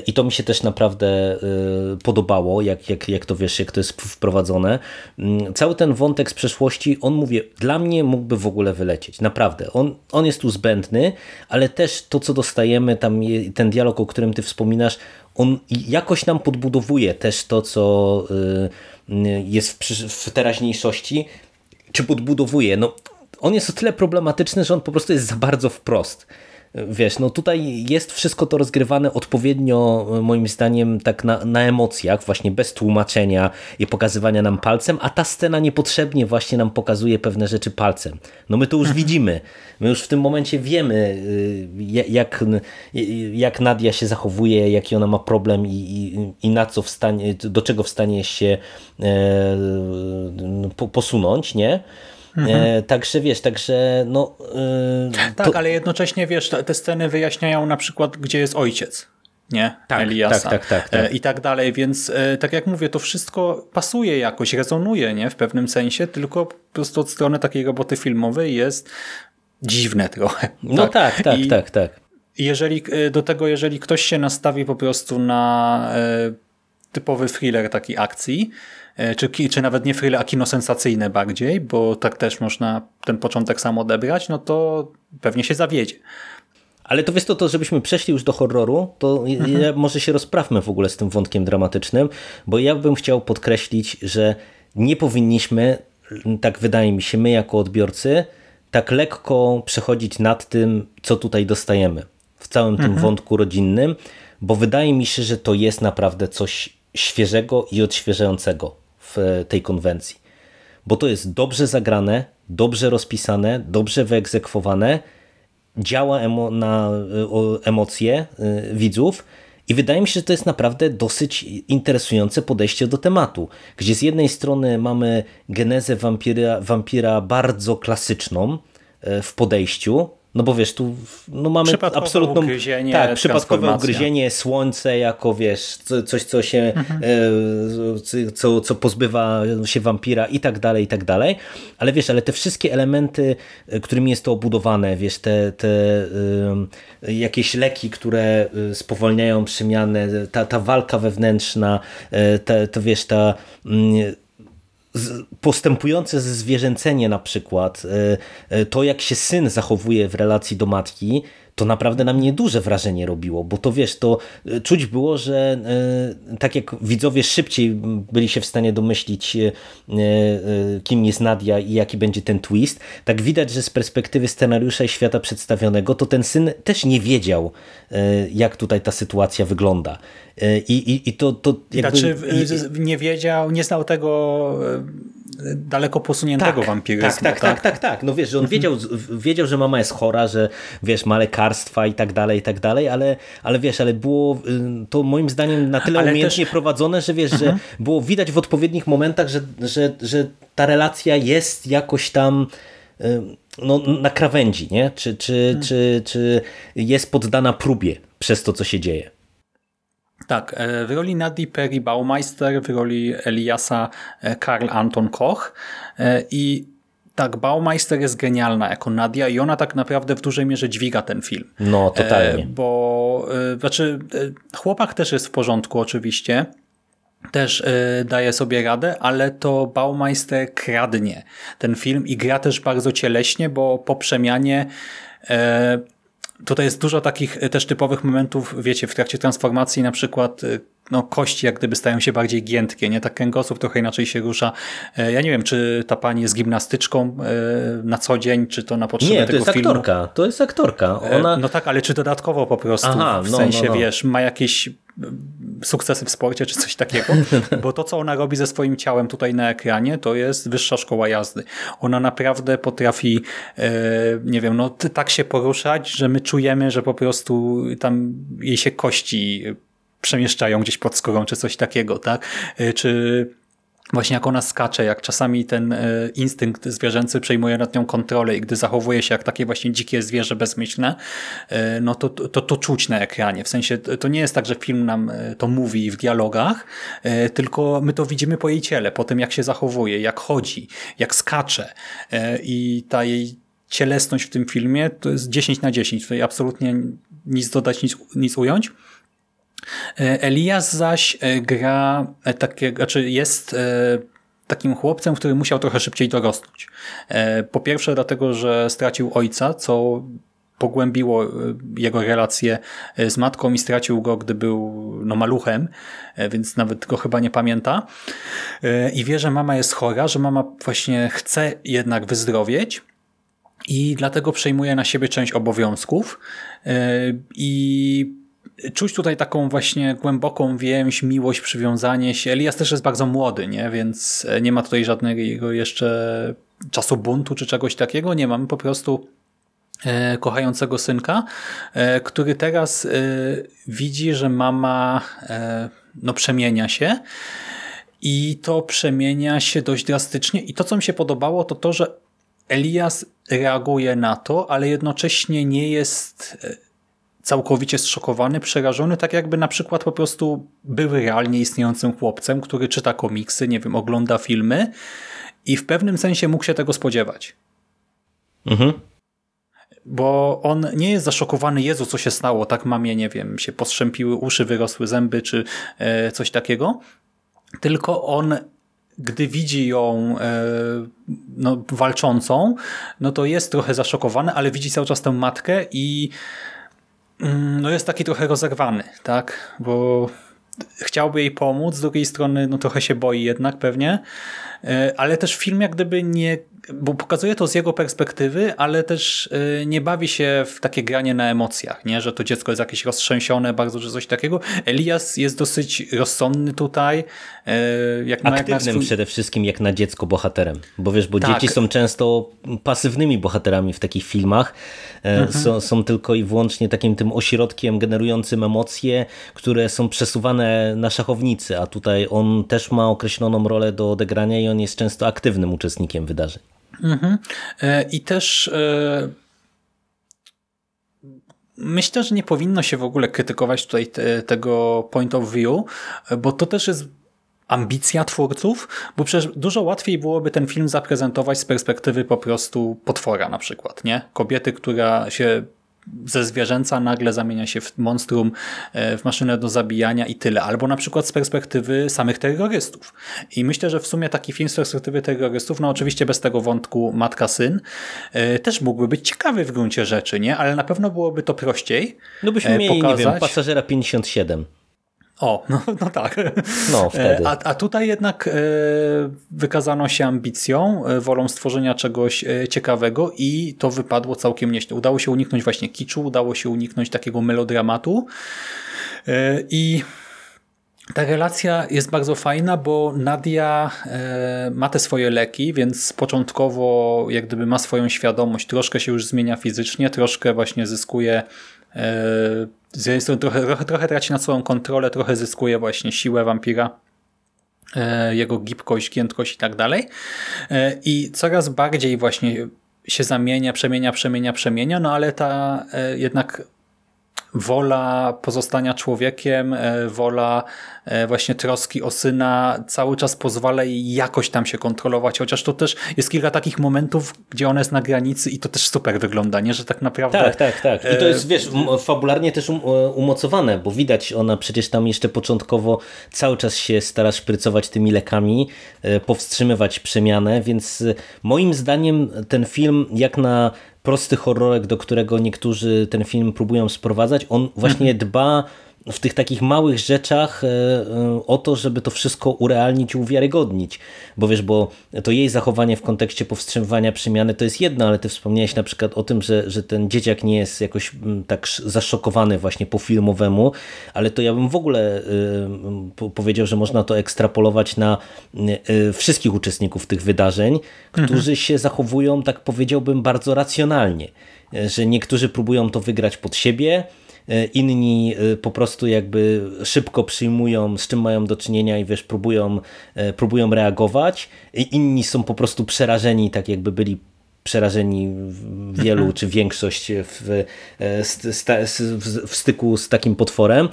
I to mi się też naprawdę podobało, jak, jak, jak to wiesz, jak to jest wprowadzone. Mm, cały ten wątek z przeszłości, on mówię, dla mnie mógłby w ogóle wylecieć. Naprawdę. On, on jest tu zbędny, ale też to, co dostajemy, tam ten dialog, o którym ty wspominasz, on jakoś nam podbudowuje też to, co jest w, w teraźniejszości, czy podbudowuje. No, on jest o tyle problematyczny, że on po prostu jest za bardzo wprost. Wiesz, no tutaj jest wszystko to rozgrywane odpowiednio, moim zdaniem, tak na, na emocjach, właśnie bez tłumaczenia i pokazywania nam palcem, a ta scena niepotrzebnie właśnie nam pokazuje pewne rzeczy palcem. No my to już mhm. widzimy. My już w tym momencie wiemy, y, jak, jak Nadia się zachowuje, jaki ona ma problem i, i, i na co w stanie, do czego w stanie się e, posunąć, nie? Mhm. E, także wiesz, także no... E, tak, to... ale jednocześnie wiesz, te sceny wyjaśniają na przykład, gdzie jest ojciec nie? Tak, Eliasa. Tak, tak, tak, e, tak. I tak dalej, więc e, tak jak mówię, to wszystko pasuje jakoś, rezonuje, nie? W pewnym sensie, tylko po prostu od strony takiej roboty filmowej jest dziwne trochę. No tak, tak, tak, I tak, tak. Jeżeli, e, do tego, jeżeli ktoś się nastawi po prostu na typowy thriller takiej akcji, E, czy, czy nawet nie thriller, a kino sensacyjne bardziej, bo tak też można ten początek sam odebrać, no to pewnie się zawiedzie. Ale to wiesz to, to żebyśmy przeszli już do horroru, to mhm. może się rozprawmy w ogóle z tym wątkiem dramatycznym, bo ja bym chciał podkreślić, że nie powinniśmy, tak wydaje mi się, my jako odbiorcy, tak lekko przechodzić nad tym, co tutaj dostajemy w całym tym mhm. wątku rodzinnym, bo wydaje mi się, że to jest naprawdę coś świeżego i odświeżającego w tej konwencji. Bo to jest dobrze zagrane, dobrze rozpisane, dobrze wyegzekwowane, działa emo na emocje widzów i wydaje mi się, że to jest naprawdę dosyć interesujące podejście do tematu, gdzie z jednej strony mamy genezę wampira, wampira bardzo klasyczną w podejściu, no bo wiesz, tu no mamy absolutną ugryzienie, tak, przypadkowe ugryzienie, słońce jako wiesz, coś co się mhm. e, co, co pozbywa się wampira i tak dalej, i tak dalej. Ale wiesz, ale te wszystkie elementy, e, którymi jest to obudowane, wiesz, te, te y, jakieś leki, które spowalniają przemianę, ta, ta walka wewnętrzna, te, to wiesz, ta y, postępujące zwierzęcenie na przykład, e, e, to jak się syn zachowuje w relacji do matki, to naprawdę na mnie duże wrażenie robiło, bo to wiesz, to e, czuć było, że tak jak widzowie szybciej byli się w stanie domyślić, kim jest Nadia i jaki będzie ten twist, tak widać, że z perspektywy scenariusza i świata przedstawionego, to ten syn też nie wiedział, jak tutaj ta sytuacja wygląda. I, i, i to, to jakby... Znaczy nie wiedział, nie znał tego daleko posuniętego tak, wampiryzmu. Tak, tak, tak, tak, tak, tak. No wiesz, że on mhm. wiedział, wiedział, że mama jest chora, że wiesz, ma lekarstwa i tak dalej, i tak dalej, ale, ale wiesz, ale było y, to moim zdaniem na tyle ale umiejętnie też... prowadzone, że wiesz, mhm. że było widać w odpowiednich momentach, że, że, że ta relacja jest jakoś tam y, no, na krawędzi, nie? Czy, czy, mhm. czy, czy jest poddana próbie przez to, co się dzieje. Tak, e, w roli Nadii Perry Baumeister, w roli Eliasa e, Karl Anton Koch e, i tak, Baumeister jest genialna jako Nadia i ona tak naprawdę w dużej mierze dźwiga ten film. No, totalnie. Bo, znaczy, chłopak też jest w porządku oczywiście, też daje sobie radę, ale to Baumeister kradnie ten film i gra też bardzo cieleśnie, bo po przemianie Tutaj jest dużo takich e, też typowych momentów, wiecie, w trakcie transformacji na przykład e, no, kości jak gdyby stają się bardziej giętkie, nie? Tak kręgosłup trochę inaczej się rusza. E, ja nie wiem, czy ta pani jest gimnastyczką na co dzień, czy to na potrzeby nie, tego filmu. Nie, to jest aktorka. To jest aktorka. Ona... No tak, ale czy dodatkowo po prostu, Aha, w no, sensie, no, no. wiesz, ma jakieś sukcesy w sporcie, czy coś takiego, bo to, co ona robi ze swoim ciałem tutaj na ekranie, to jest wyższa szkoła jazdy. Ona naprawdę potrafi, e, nie wiem, no tak się poruszać, że my czujemy, że po prostu tam jej się kości przemieszczają gdzieś pod skórą, czy coś takiego, tak? E, czy właśnie jak ona skacze, jak czasami ten e, instynkt zwierzęcy przejmuje nad nią kontrolę i gdy zachowuje się jak takie właśnie dzikie zwierzę bezmyślne, e, no to, to, to czuć na ekranie. W sensie to nie jest tak, że film nam e, to mówi w dialogach, tylko my to widzimy po jej ciele, po tym jak się zachowuje, jak chodzi, jak skacze i ta jej cielesność w tym filmie to jest 10 na 10. Tutaj absolutnie nic dodać, nic, nic ująć. E, Elias zaś e, gra e, takie, znaczy jest takim chłopcem, który musiał trochę szybciej dorosnąć. Po pierwsze dlatego, że stracił ojca, co pogłębiło jego relacje z matką i stracił go, gdy był no, maluchem, więc nawet go chyba nie pamięta. I wie, że mama jest chora, że mama właśnie chce jednak wyzdrowieć i dlatego przejmuje na siebie część obowiązków i czuć tutaj taką właśnie głęboką więź, miłość, przywiązanie się. Elias też jest bardzo młody, nie? więc e, nie ma tutaj żadnego jeszcze czasu buntu czy czegoś takiego. Nie mamy po prostu e, kochającego synka, e, który teraz widzi, że mama no, przemienia się i to przemienia się dość drastycznie i to, co mi się podobało, to to, że Elias reaguje na to, ale jednocześnie nie jest całkowicie zszokowany, przerażony, tak jakby na przykład po prostu był realnie istniejącym chłopcem, który czyta komiksy, nie wiem, ogląda filmy i w pewnym sensie mógł się tego spodziewać. Mhm. Bo on nie jest zaszokowany, Jezu, co się stało, tak mamie, nie wiem, się postrzępiły uszy, wyrosły zęby, czy e, coś takiego, tylko on gdy widzi ją e, no, walczącą, no to jest trochę zaszokowany, ale widzi cały czas tę matkę i no jest taki trochę rozerwany, tak? Bo chciałby jej pomóc, z drugiej strony no trochę się boi jednak pewnie, e, ale też film jak gdyby nie bo pokazuje to z jego perspektywy, ale też y, nie bawi się w takie granie na emocjach, nie? że to dziecko jest jakieś roztrzęsione bardzo, czy coś takiego. Elias jest dosyć rozsądny tutaj. Y, jak Aktywnym jak swój... przede wszystkim jak na dziecko bohaterem, bo wiesz, bo tak. dzieci są często pasywnymi bohaterami w takich filmach, e, mhm. są, są tylko i wyłącznie takim tym ośrodkiem generującym emocje, które są przesuwane na szachownicy, a tutaj on też ma określoną rolę do odegrania i on jest często aktywnym uczestnikiem wydarzeń. Mhm. E, I też e, myślę, że nie powinno się w ogóle krytykować tutaj te, tego point of view, bo to też jest ambicja twórców, bo przecież dużo łatwiej byłoby ten film zaprezentować z perspektywy po prostu potwora na przykład, nie? Kobiety, która się ze zwierzęca nagle zamienia się w monstrum, e, w maszynę do zabijania i tyle. Albo na przykład z perspektywy samych terrorystów. I myślę, że w sumie taki film z perspektywy terrorystów, no oczywiście bez tego wątku matka-syn, e, też mógłby być ciekawy w gruncie rzeczy, nie? Ale na pewno byłoby to prościej No byśmy mieli, pokazać... nie wiem, pasażera 57. O, no, no tak. No, wtedy. A, a tutaj jednak e, wykazano się ambicją, e, wolą stworzenia czegoś e, ciekawego i to wypadło całkiem nieźle. Udało się uniknąć właśnie kiczu, udało się uniknąć takiego melodramatu i ta relacja jest bardzo fajna, bo Nadia ma te swoje leki, więc początkowo jak gdyby ma swoją świadomość, troszkę się już zmienia fizycznie, troszkę właśnie zyskuje z jednej strony trochę, trochę, trochę traci na swoją kontrolę, trochę zyskuje właśnie siłę wampira, e, jego gibkość, giętkość i tak dalej. E, I coraz bardziej właśnie się zamienia, przemienia, przemienia, przemienia, no ale ta e, jednak wola pozostania człowiekiem, e, wola e, właśnie troski o syna cały czas pozwala jej jakoś tam się kontrolować, chociaż to też jest kilka takich momentów, gdzie ona jest na granicy i to też super wygląda, nie? Że tak naprawdę... Tak, tak, tak. I to jest, wiesz, fabularnie też um, umocowane, bo widać ona przecież tam jeszcze początkowo cały czas się stara szprycować tymi lekami, e, powstrzymywać przemianę, więc moim zdaniem ten film jak na prosty horrorek, do którego niektórzy ten film próbują sprowadzać, on właśnie mhm. dba w tych takich małych rzeczach e, e, o to, żeby to wszystko urealnić i uwiarygodnić. Bo wiesz, bo to jej zachowanie w kontekście powstrzymywania przemiany to jest jedno, ale ty wspomniałeś na przykład o tym, że, że ten dzieciak nie jest jakoś tak zaszokowany właśnie po filmowemu, ale to ja bym w ogóle e, powiedział, że można to ekstrapolować na wszystkich uczestników tych wydarzeń, mhm. którzy się zachowują, tak powiedziałbym, bardzo racjonalnie. Że niektórzy próbują to wygrać pod siebie, inni e, po prostu jakby szybko przyjmują, z czym mają do czynienia i wiesz, próbują, e, próbują reagować. Inni są po prostu przerażeni, tak jakby byli przerażeni wielu, mhm. czy większość w, w, styku z takim potworem.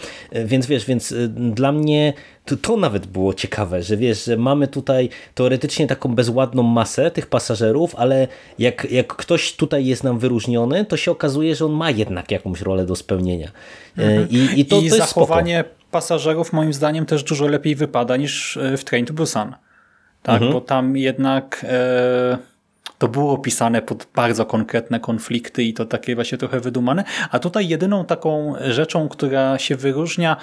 Więc wiesz, więc dla mnie to, to nawet było ciekawe, że wiesz, że mamy tutaj teoretycznie taką bezładną masę tych pasażerów, ale jak, jak ktoś tutaj jest nam wyróżniony, to się okazuje, że on ma jednak jakąś rolę do spełnienia. E, mhm. I, i, to, I to zachowanie pasażerów moim zdaniem też dużo lepiej wypada niż e, w Train to Busan. Tak, mhm. bo tam jednak e, to było pisane pod bardzo konkretne konflikty i to takie właśnie trochę wydumane, a tutaj jedyną taką rzeczą, która się wyróżnia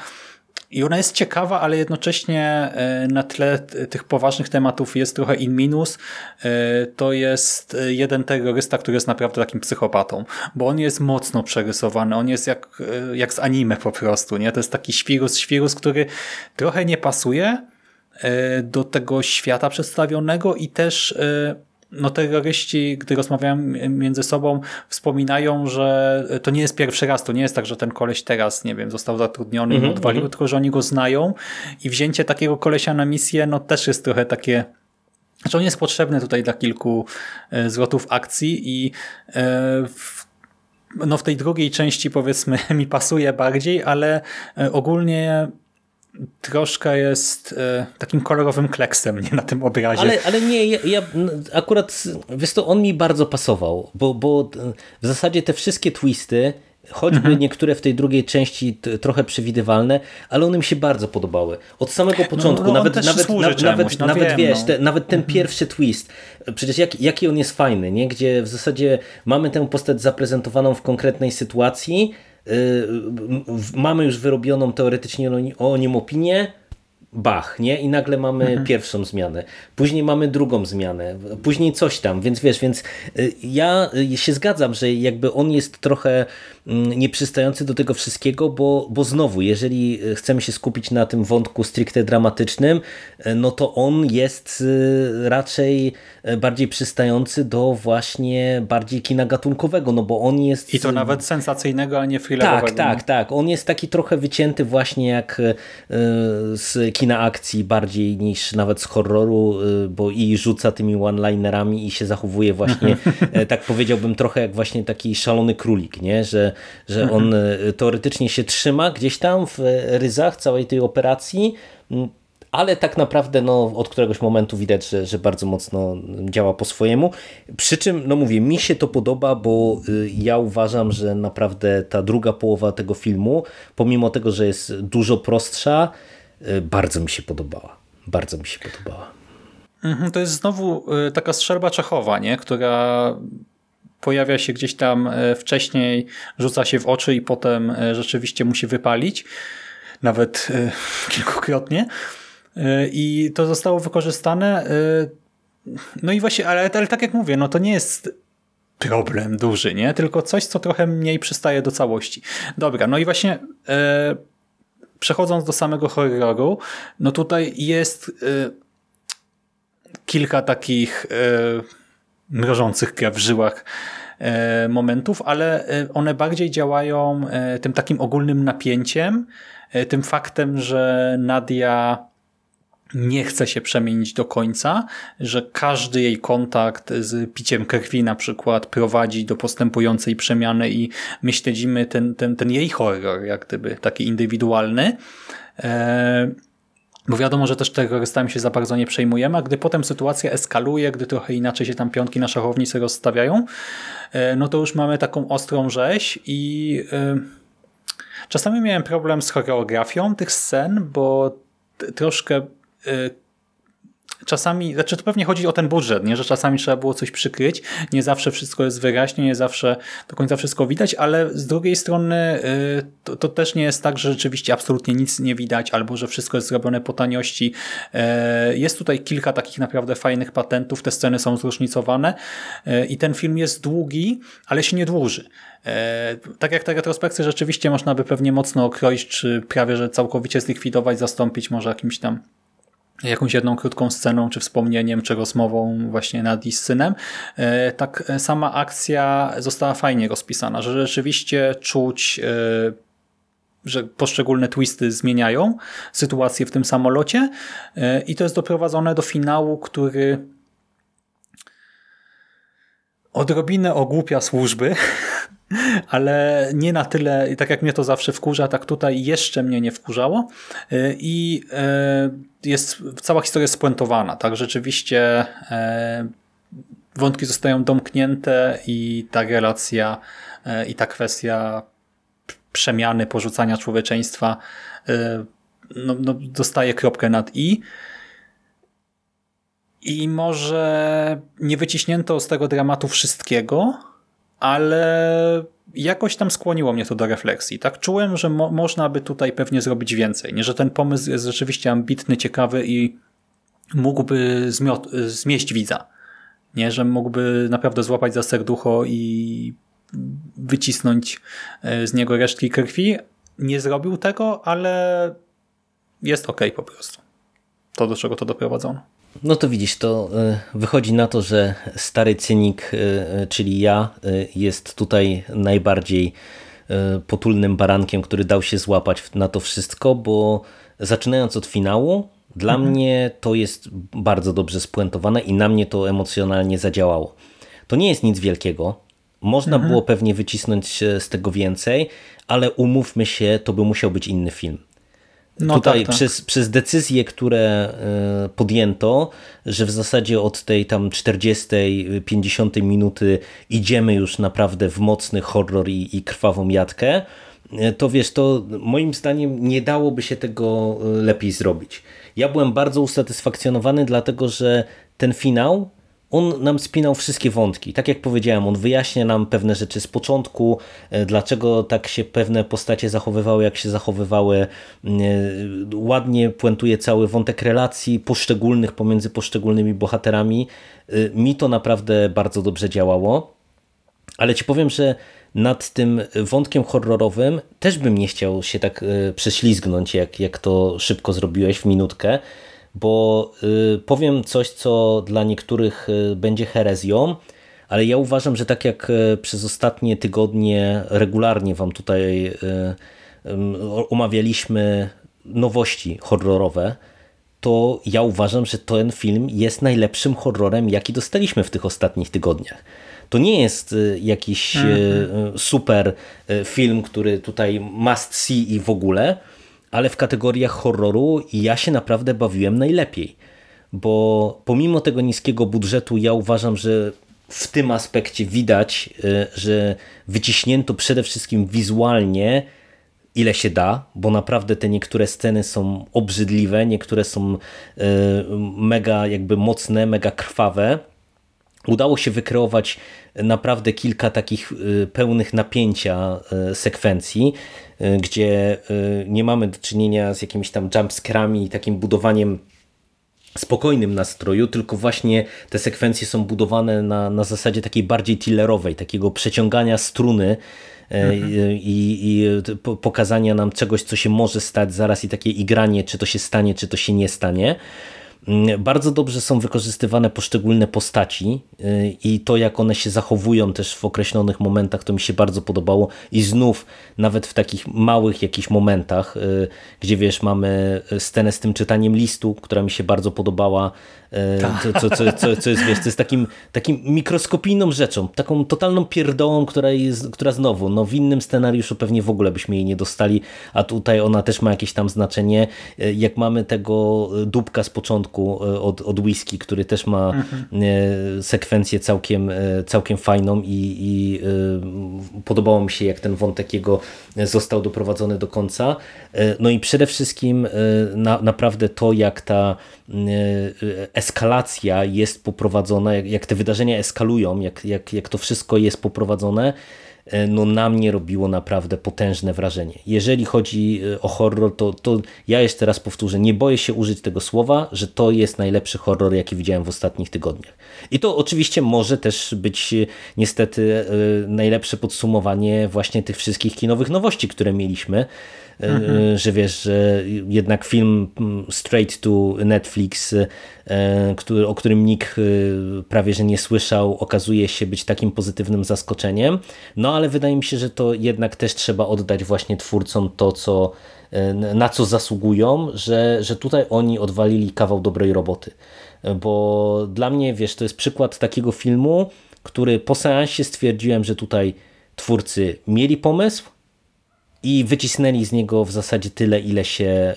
i ona jest ciekawa, ale jednocześnie e, na tle tych poważnych tematów jest trochę in minus. E, to jest jeden terrorysta, który jest naprawdę takim psychopatą, bo on jest mocno przerysowany, on jest jak, e, jak z anime po prostu. nie? To jest taki świrus, świrus, który trochę nie pasuje do tego świata przedstawionego i też no terroryści, gdy rozmawiają między sobą, wspominają, że to nie jest pierwszy raz, to nie jest tak, że ten koleś teraz, nie wiem, został zatrudniony mm -hmm, i odwalił, mm -hmm. tylko że oni go znają i wzięcie takiego kolesia na misję, no też jest trochę takie znaczy on jest potrzebny tutaj dla kilku e, zwrotów akcji i e, w, no w tej drugiej części powiedzmy mi pasuje bardziej, ale e, ogólnie troszkę jest e, takim kolorowym kleksem nie na tym obrazie. Ale, ale nie, ja, ja akurat, wiesz to, on mi bardzo pasował, bo, bo w zasadzie te wszystkie twisty, choćby mhm. niektóre w tej drugiej części trochę przewidywalne, ale one mi się bardzo podobały. Od samego no, początku, no, no nawet, nawet, nawet, nawet, no, nawet wiem, wiesz, no. te, nawet ten mhm. pierwszy twist, przecież jak, jaki on jest fajny, nie? gdzie w zasadzie mamy tę postać zaprezentowaną w konkretnej sytuacji, mamy już wyrobioną teoretycznie o nim opinię, bach, nie? I nagle mamy mhm. pierwszą zmianę, później mamy drugą zmianę, później coś tam, więc wiesz, więc y, ja y, się zgadzam, że jakby on jest trochę nieprzystający do tego wszystkiego, bo, bo znowu, jeżeli y, chcemy się skupić na tym wątku stricte dramatycznym, no to on jest raczej bardziej przystający do właśnie bardziej kina gatunkowego, no bo on jest... I to nawet sensacyjnego, a nie thrillerowego. Tak, tak, tak. On jest taki trochę wycięty właśnie jak z kina akcji bardziej niż nawet z horroru, bo i rzuca tymi one-linerami i się zachowuje właśnie, e, tak powiedziałbym, trochę jak właśnie taki szalony królik, nie? Że, że mhm. on e, teoretycznie się trzyma gdzieś tam w ryzach całej tej operacji, ale tak naprawdę no, od któregoś momentu widać, że, że bardzo mocno działa po swojemu. Przy czym, no mówię, mi się to podoba, bo y, ja uważam, że naprawdę ta druga połowa tego filmu, pomimo tego, że jest dużo prostsza, y, bardzo mi się podobała. Bardzo mi się podobała. Mhm, to jest znowu y, taka strzelba Czechowa, nie? która pojawia się gdzieś tam wcześniej, rzuca się w oczy i potem rzeczywiście musi wypalić. Nawet kilkukrotnie. I to zostało wykorzystane. No i właśnie, ale, ale tak jak mówię, no to nie jest problem duży, nie? Tylko coś, co trochę mniej przystaje do całości. Dobra, no i właśnie e, przechodząc do samego horroru, no tutaj jest e, kilka takich e, mrożących krew w żyłach e, momentów, ale e, one bardziej działają e, tym takim ogólnym napięciem, tym faktem, że Nadia nie chce się przemienić do końca, że każdy jej kontakt z piciem krwi na przykład prowadzi do postępującej przemiany i my śledzimy ten, ten, ten jej horror, jak gdyby taki indywidualny. E, bo wiadomo, że też terrorystami się za bardzo nie przejmujemy, a gdy potem sytuacja eskaluje, gdy trochę inaczej się tam piątki na szachownicy rozstawiają, e, no to już mamy taką ostrą rzeź i e, czasami miałem problem z choreografią tych scen, bo troszkę Y, czasami, znaczy to pewnie chodzi o ten budżet, nie? że czasami trzeba było coś przykryć, nie zawsze wszystko jest wyraźnie, nie zawsze do końca wszystko widać, ale z drugiej strony y, to, to, też nie jest tak, że rzeczywiście absolutnie nic nie widać, albo że wszystko jest zrobione po taniości. Y, jest tutaj kilka takich naprawdę fajnych patentów, te sceny są zróżnicowane i ten film jest długi, ale się nie dłuży. Tak jak te retrospekcje rzeczywiście można by pewnie mocno okroić, czy prawie że całkowicie zlikwidować, zastąpić może jakimś tam jakąś jedną krótką sceną, czy wspomnieniem, czy rozmową właśnie nad z synem. E, tak sama akcja została fajnie rozpisana, że rzeczywiście czuć e, że poszczególne twisty zmieniają sytuację w tym samolocie e, i to jest doprowadzone do finału, który odrobinę ogłupia służby, ale nie na tyle, tak jak mnie to zawsze wkurza, tak tutaj jeszcze mnie nie wkurzało. I y, jest cała historia jest spuentowana, tak? Rzeczywiście y, wątki zostają domknięte i ta relacja i ta kwestia przemiany, porzucania człowieczeństwa no, no, dostaje kropkę nad i i może nie wyciśnięto z tego dramatu wszystkiego, ale jakoś tam skłoniło mnie to do refleksji. Tak czułem, że mo można by tutaj pewnie zrobić więcej, nie? że ten pomysł jest rzeczywiście ambitny, ciekawy i mógłby zmieść widza. Nie, że mógłby naprawdę złapać za serducho i wycisnąć e, z niego resztki krwi. Nie zrobił tego, ale jest ok po prostu. To, do czego to doprowadzono. No to widzisz, to e, wychodzi na to, że stary cynik, e, czyli ja, e, jest tutaj najbardziej potulnym barankiem, który dał się złapać na to wszystko, bo zaczynając od finału, dla mhm. mnie to jest bardzo dobrze spuentowane i na mnie to emocjonalnie zadziałało. To nie jest nic wielkiego. Można mhm. było pewnie wycisnąć z tego więcej, ale umówmy się, to by musiał być inny film. No Tutaj tak, tak. Przez, przez decyzje, które e, podjęto, że w zasadzie od tej tam 40, 50 minuty idziemy już naprawdę w mocny horror i, i krwawą jatkę, e, to wiesz, to moim zdaniem nie dałoby się tego e, lepiej zrobić. Ja byłem bardzo usatysfakcjonowany, dlatego że ten finał on nam spinał wszystkie wątki. Tak jak powiedziałem, on wyjaśnia nam pewne rzeczy z początku, e, dlaczego tak się pewne postacie zachowywały, jak się zachowywały. E, ładnie puentuje cały wątek relacji poszczególnych pomiędzy poszczególnymi bohaterami. E, mi to naprawdę bardzo dobrze działało. Ale ci powiem, że nad tym wątkiem horrorowym też bym nie chciał się tak prześlizgnąć, jak, jak to szybko zrobiłeś w minutkę bo y, powiem coś, co dla niektórych y, będzie herezją, ale ja uważam, że tak jak y, przez ostatnie tygodnie regularnie Wam tutaj omawialiśmy nowości horrorowe, to ja uważam, że ten film jest najlepszym horrorem, jaki dostaliśmy w tych ostatnich tygodniach. To nie jest jakiś mm -hmm. super film, który tutaj must see i w ogóle, ale w kategoriach horroru ja się naprawdę bawiłem najlepiej. Bo pomimo tego niskiego budżetu, ja uważam, że w tym aspekcie widać, y, że wyciśnięto przede wszystkim wizualnie ile się da, bo naprawdę te niektóre sceny są obrzydliwe, niektóre są y, mega jakby mocne, mega krwawe. Udało się wykreować naprawdę kilka takich y, pełnych napięcia sekwencji Y, gdzie y, nie mamy do czynienia z jakimiś tam jumpscarami i takim budowaniem spokojnym nastroju, tylko właśnie te sekwencje są budowane na, na zasadzie takiej bardziej tillerowej, takiego przeciągania struny y, mhm. i, i pokazania nam czegoś, co się może stać zaraz i takie igranie, czy to się stanie, czy to się nie stanie. Mm, bardzo dobrze są wykorzystywane poszczególne postaci y, i to, jak one się zachowują też w określonych momentach, to mi się bardzo podobało. I znów, nawet w takich małych jakichś momentach, y, gdzie wiesz, mamy scenę z tym czytaniem listu, która mi się bardzo podobała, y. co, co, co, co, co jest, wiesz, to jest takim, takim mikroskopijną rzeczą, taką totalną pierdołą, która, jest, która znowu, no w innym scenariuszu pewnie w ogóle byśmy jej nie dostali, a tutaj ona też ma jakieś tam znaczenie. Jak mamy tego dupka z początku, E, od, od whisky, który też ma mhm. E, sekwencję całkiem, e, całkiem fajną i, i podobało mi się, jak ten wątek jego został doprowadzony do końca. No i przede wszystkim na, naprawdę to, jak ta eskalacja jest poprowadzona, jak, te wydarzenia eskalują, jak, jak, jak to wszystko jest poprowadzone, E, no na mnie robiło naprawdę potężne wrażenie. Jeżeli chodzi e, o horror, to, to ja jeszcze raz powtórzę, nie boję się użyć tego słowa, że to jest najlepszy horror, jaki widziałem w ostatnich tygodniach. I to oczywiście może też być e, niestety najlepsze podsumowanie właśnie tych wszystkich kinowych nowości, które mieliśmy, mhm. że wiesz, że jednak film straight to Netflix, który, o którym nikt prawie że nie słyszał, okazuje się być takim pozytywnym zaskoczeniem. No ale wydaje mi się, że to jednak też trzeba oddać właśnie twórcom to, co, na co zasługują, że, że tutaj oni odwalili kawał dobrej roboty. Bo dla mnie, wiesz, to jest przykład takiego filmu, który po seansie stwierdziłem, że tutaj twórcy mieli pomysł, i wycisnęli z niego w zasadzie tyle, ile się,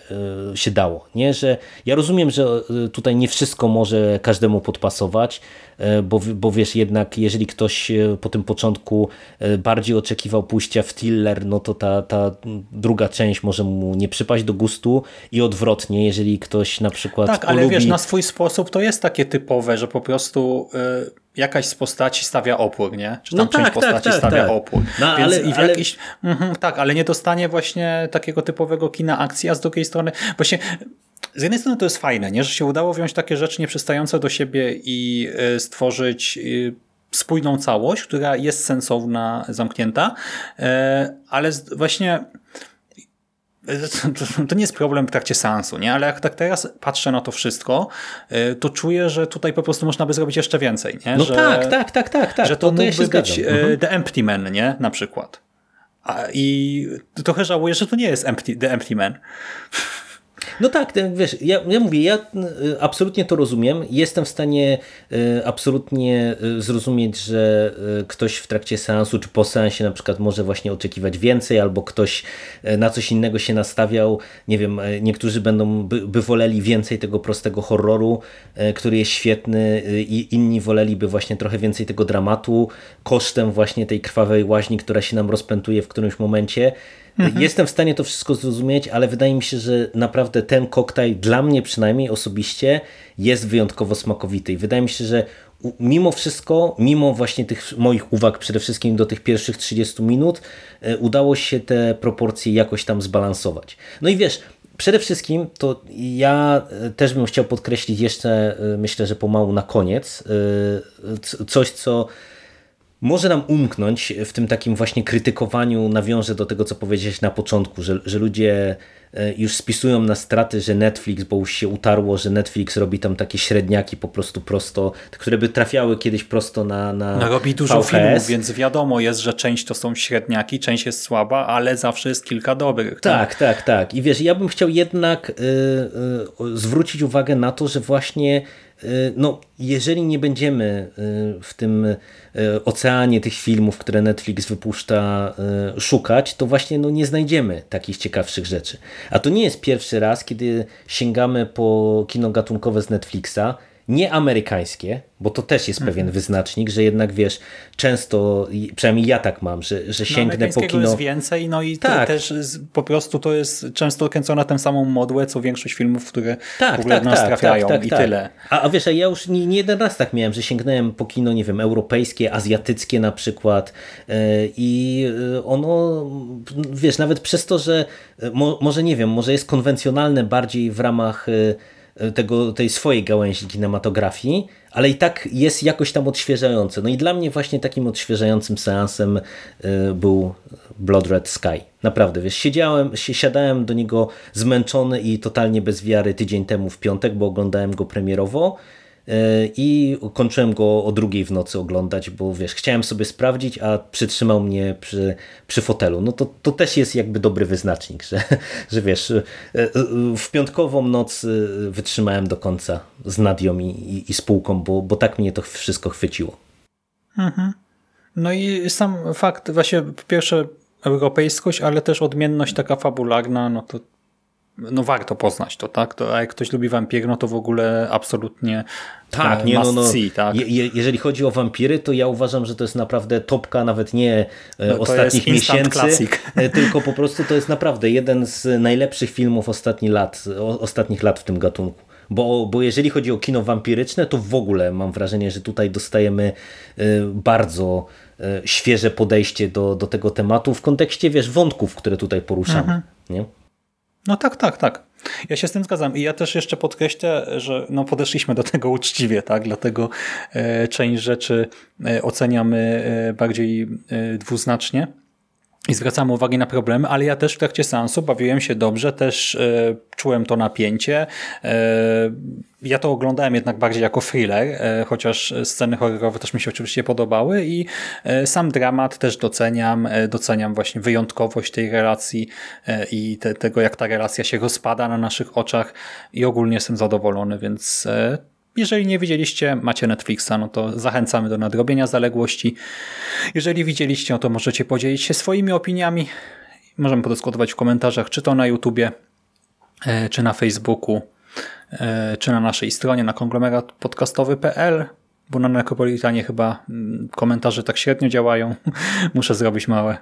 e, się dało. Nie? Że ja rozumiem, że e, tutaj nie wszystko może każdemu podpasować, e, bo, bo wiesz, jednak jeżeli ktoś po tym początku bardziej oczekiwał pójścia w tiller, no to ta, ta druga część może mu nie przypaść do gustu i odwrotnie, jeżeli ktoś na przykład Tak, polubi... ale wiesz, na swój sposób to jest takie typowe, że po prostu... Yy jakaś z postaci stawia opór, nie? Czy tam no część tak, tak postaci tak, stawia tak. opór. No, Więc ale, i w ale... jakiś, mhm, tak, ale nie dostanie właśnie takiego typowego kina akcji, a z drugiej strony właśnie z jednej strony to jest fajne, nie? że się udało wziąć takie rzeczy nieprzystające do siebie i y, stworzyć y, spójną całość, która jest sensowna, zamknięta, y, ale właśnie to nie jest problem w trakcie seansu, nie? ale jak tak teraz patrzę na to wszystko, y, to czuję, że tutaj po prostu można by zrobić jeszcze więcej. Nie? No że, tak, tak, tak, tak, tak. Że to, to mógłby to być y, mhm. The Empty Man, nie? Na przykład. I trochę żałuję, że to nie jest empty, The Empty Man. No tak, wiesz, ja, ja mówię, ja y, absolutnie to rozumiem. Jestem w stanie y, absolutnie y, zrozumieć, że ktoś w trakcie seansu czy po seansie na przykład może właśnie oczekiwać więcej, albo ktoś na coś innego się nastawiał. Nie wiem, niektórzy będą, by, by woleli więcej tego prostego horroru, który jest świetny i inni woleliby właśnie trochę więcej tego dramatu kosztem właśnie tej krwawej łaźni, która się nam rozpętuje w którymś momencie. Mhm. Jestem w stanie to wszystko zrozumieć, ale wydaje mi się, że naprawdę ten koktajl dla mnie przynajmniej osobiście jest wyjątkowo smakowity. I wydaje mi się, że mimo wszystko, mimo właśnie tych moich uwag przede wszystkim do tych pierwszych 30 minut, udało się te proporcje jakoś tam zbalansować. No i wiesz, Przede wszystkim to ja też bym chciał podkreślić jeszcze, myślę, że pomału na koniec, coś, co może nam umknąć w tym takim właśnie krytykowaniu, nawiążę do tego, co powiedziałeś na początku, że, że ludzie e, już spisują na straty, że Netflix, bo już się utarło, że Netflix robi tam takie średniaki po prostu prosto, które by trafiały kiedyś prosto na, na no, Robi dużo VHS. filmów, więc wiadomo jest, że część to są średniaki, część jest słaba, ale zawsze jest kilka dobrych. Tak, tak, tak. tak. I wiesz, ja bym chciał jednak y, y, zwrócić uwagę na to, że właśnie no, jeżeli nie będziemy y, w tym y, oceanie tych filmów, które Netflix wypuszcza, szukać, to właśnie no, nie znajdziemy takich ciekawszych rzeczy. A to nie jest pierwszy raz, kiedy sięgamy po kino gatunkowe z Netflixa, nie amerykańskie, bo to też jest pewien mhm. wyznacznik, że jednak wiesz, często, przynajmniej ja tak mam, że, że no, sięgnę no, po kino. jest więcej, no i tak. też po prostu to jest często kręcone tę samą modłę, co większość filmów, które tak, w ogóle tak, nas tak, trafiają tak, tak, i tak. tyle. A, a wiesz, ja już nie, nie jeden raz tak miałem, że sięgnąłem po kino, nie wiem, europejskie, azjatyckie na przykład yy, i e, ono, wiesz, nawet przez to, że e, mo, może nie wiem, może jest konwencjonalne bardziej w ramach tego, tej swojej gałęzi kinematografii, ale i tak jest jakoś tam odświeżające. No i dla mnie właśnie takim odświeżającym seansem y, był Blood Red Sky. Naprawdę, wiesz, siedziałem, siadałem do niego zmęczony i totalnie bez wiary tydzień temu w piątek, bo oglądałem go premierowo i kończyłem go o drugiej w nocy oglądać, bo wiesz, chciałem sobie sprawdzić, a przytrzymał mnie przy, przy fotelu. No to, to też jest jakby dobry wyznacznik, że, że wiesz, w piątkową noc wytrzymałem do końca z Nadią i, i, i spółką, bo, bo tak mnie to wszystko chwyciło. Mhm. No i sam fakt, właśnie pierwsze europejskość, ale też odmienność taka fabularna, no to no warto poznać to, tak? To, a jak ktoś lubi wampir, no to w ogóle absolutnie tak, nie, no, no, see, tak? Je, jeżeli chodzi o wampiry, to ja uważam, że to jest naprawdę topka, nawet nie e, no, ostatnich miesięcy, e, tylko po prostu to jest naprawdę jeden z najlepszych filmów ostatnich lat, ostatnich lat w tym gatunku. Bo, bo jeżeli chodzi o kino wampiryczne, to w ogóle mam wrażenie, że tutaj dostajemy e, bardzo świeże podejście do, do tego tematu w kontekście, wiesz, wątków, które tutaj poruszamy. Mhm. Nie? No tak, tak, tak. Ja się z tym zgadzam i ja też jeszcze podkreślę, że no podeszliśmy do tego uczciwie, tak? Dlatego e, część rzeczy e, oceniamy e, bardziej dwuznacznie i zwracamy uwagę na problemy, ale ja też w trakcie seansu bawiłem się dobrze, też e, czułem to napięcie. E, ja to oglądałem jednak bardziej jako thriller, e, chociaż sceny horrorowe też mi się oczywiście podobały i sam dramat też doceniam, doceniam właśnie wyjątkowość tej relacji i te, tego, jak ta relacja się rozpada na naszych oczach i ogólnie jestem zadowolony, więc jeżeli nie widzieliście, macie Netflixa, no to zachęcamy do nadrobienia zaległości. Jeżeli widzieliście, no to możecie podzielić się swoimi opiniami. Możemy podyskutować w komentarzach, czy to na YouTubie, e, czy na Facebooku, e, czy na naszej stronie na konglomeratpodcastowy.pl, bo na Necropolitanie chyba mm, komentarze tak średnio działają. Muszę zrobić małe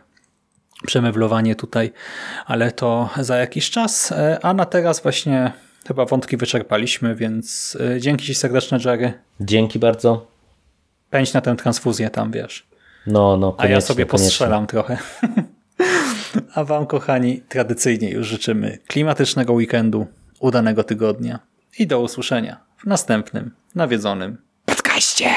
przemewlowanie tutaj, ale to za jakiś czas. E, a na teraz właśnie Chyba wątki wyczerpaliśmy, więc y, dzięki Ci serdeczne, Jerry. Dzięki bardzo. Pędź na tę transfuzję tam, wiesz. No, no, A ja sobie postrzelam trochę. A Wam, kochani, tradycyjnie już życzymy klimatycznego weekendu, udanego tygodnia i do usłyszenia w następnym nawiedzonym podcaście.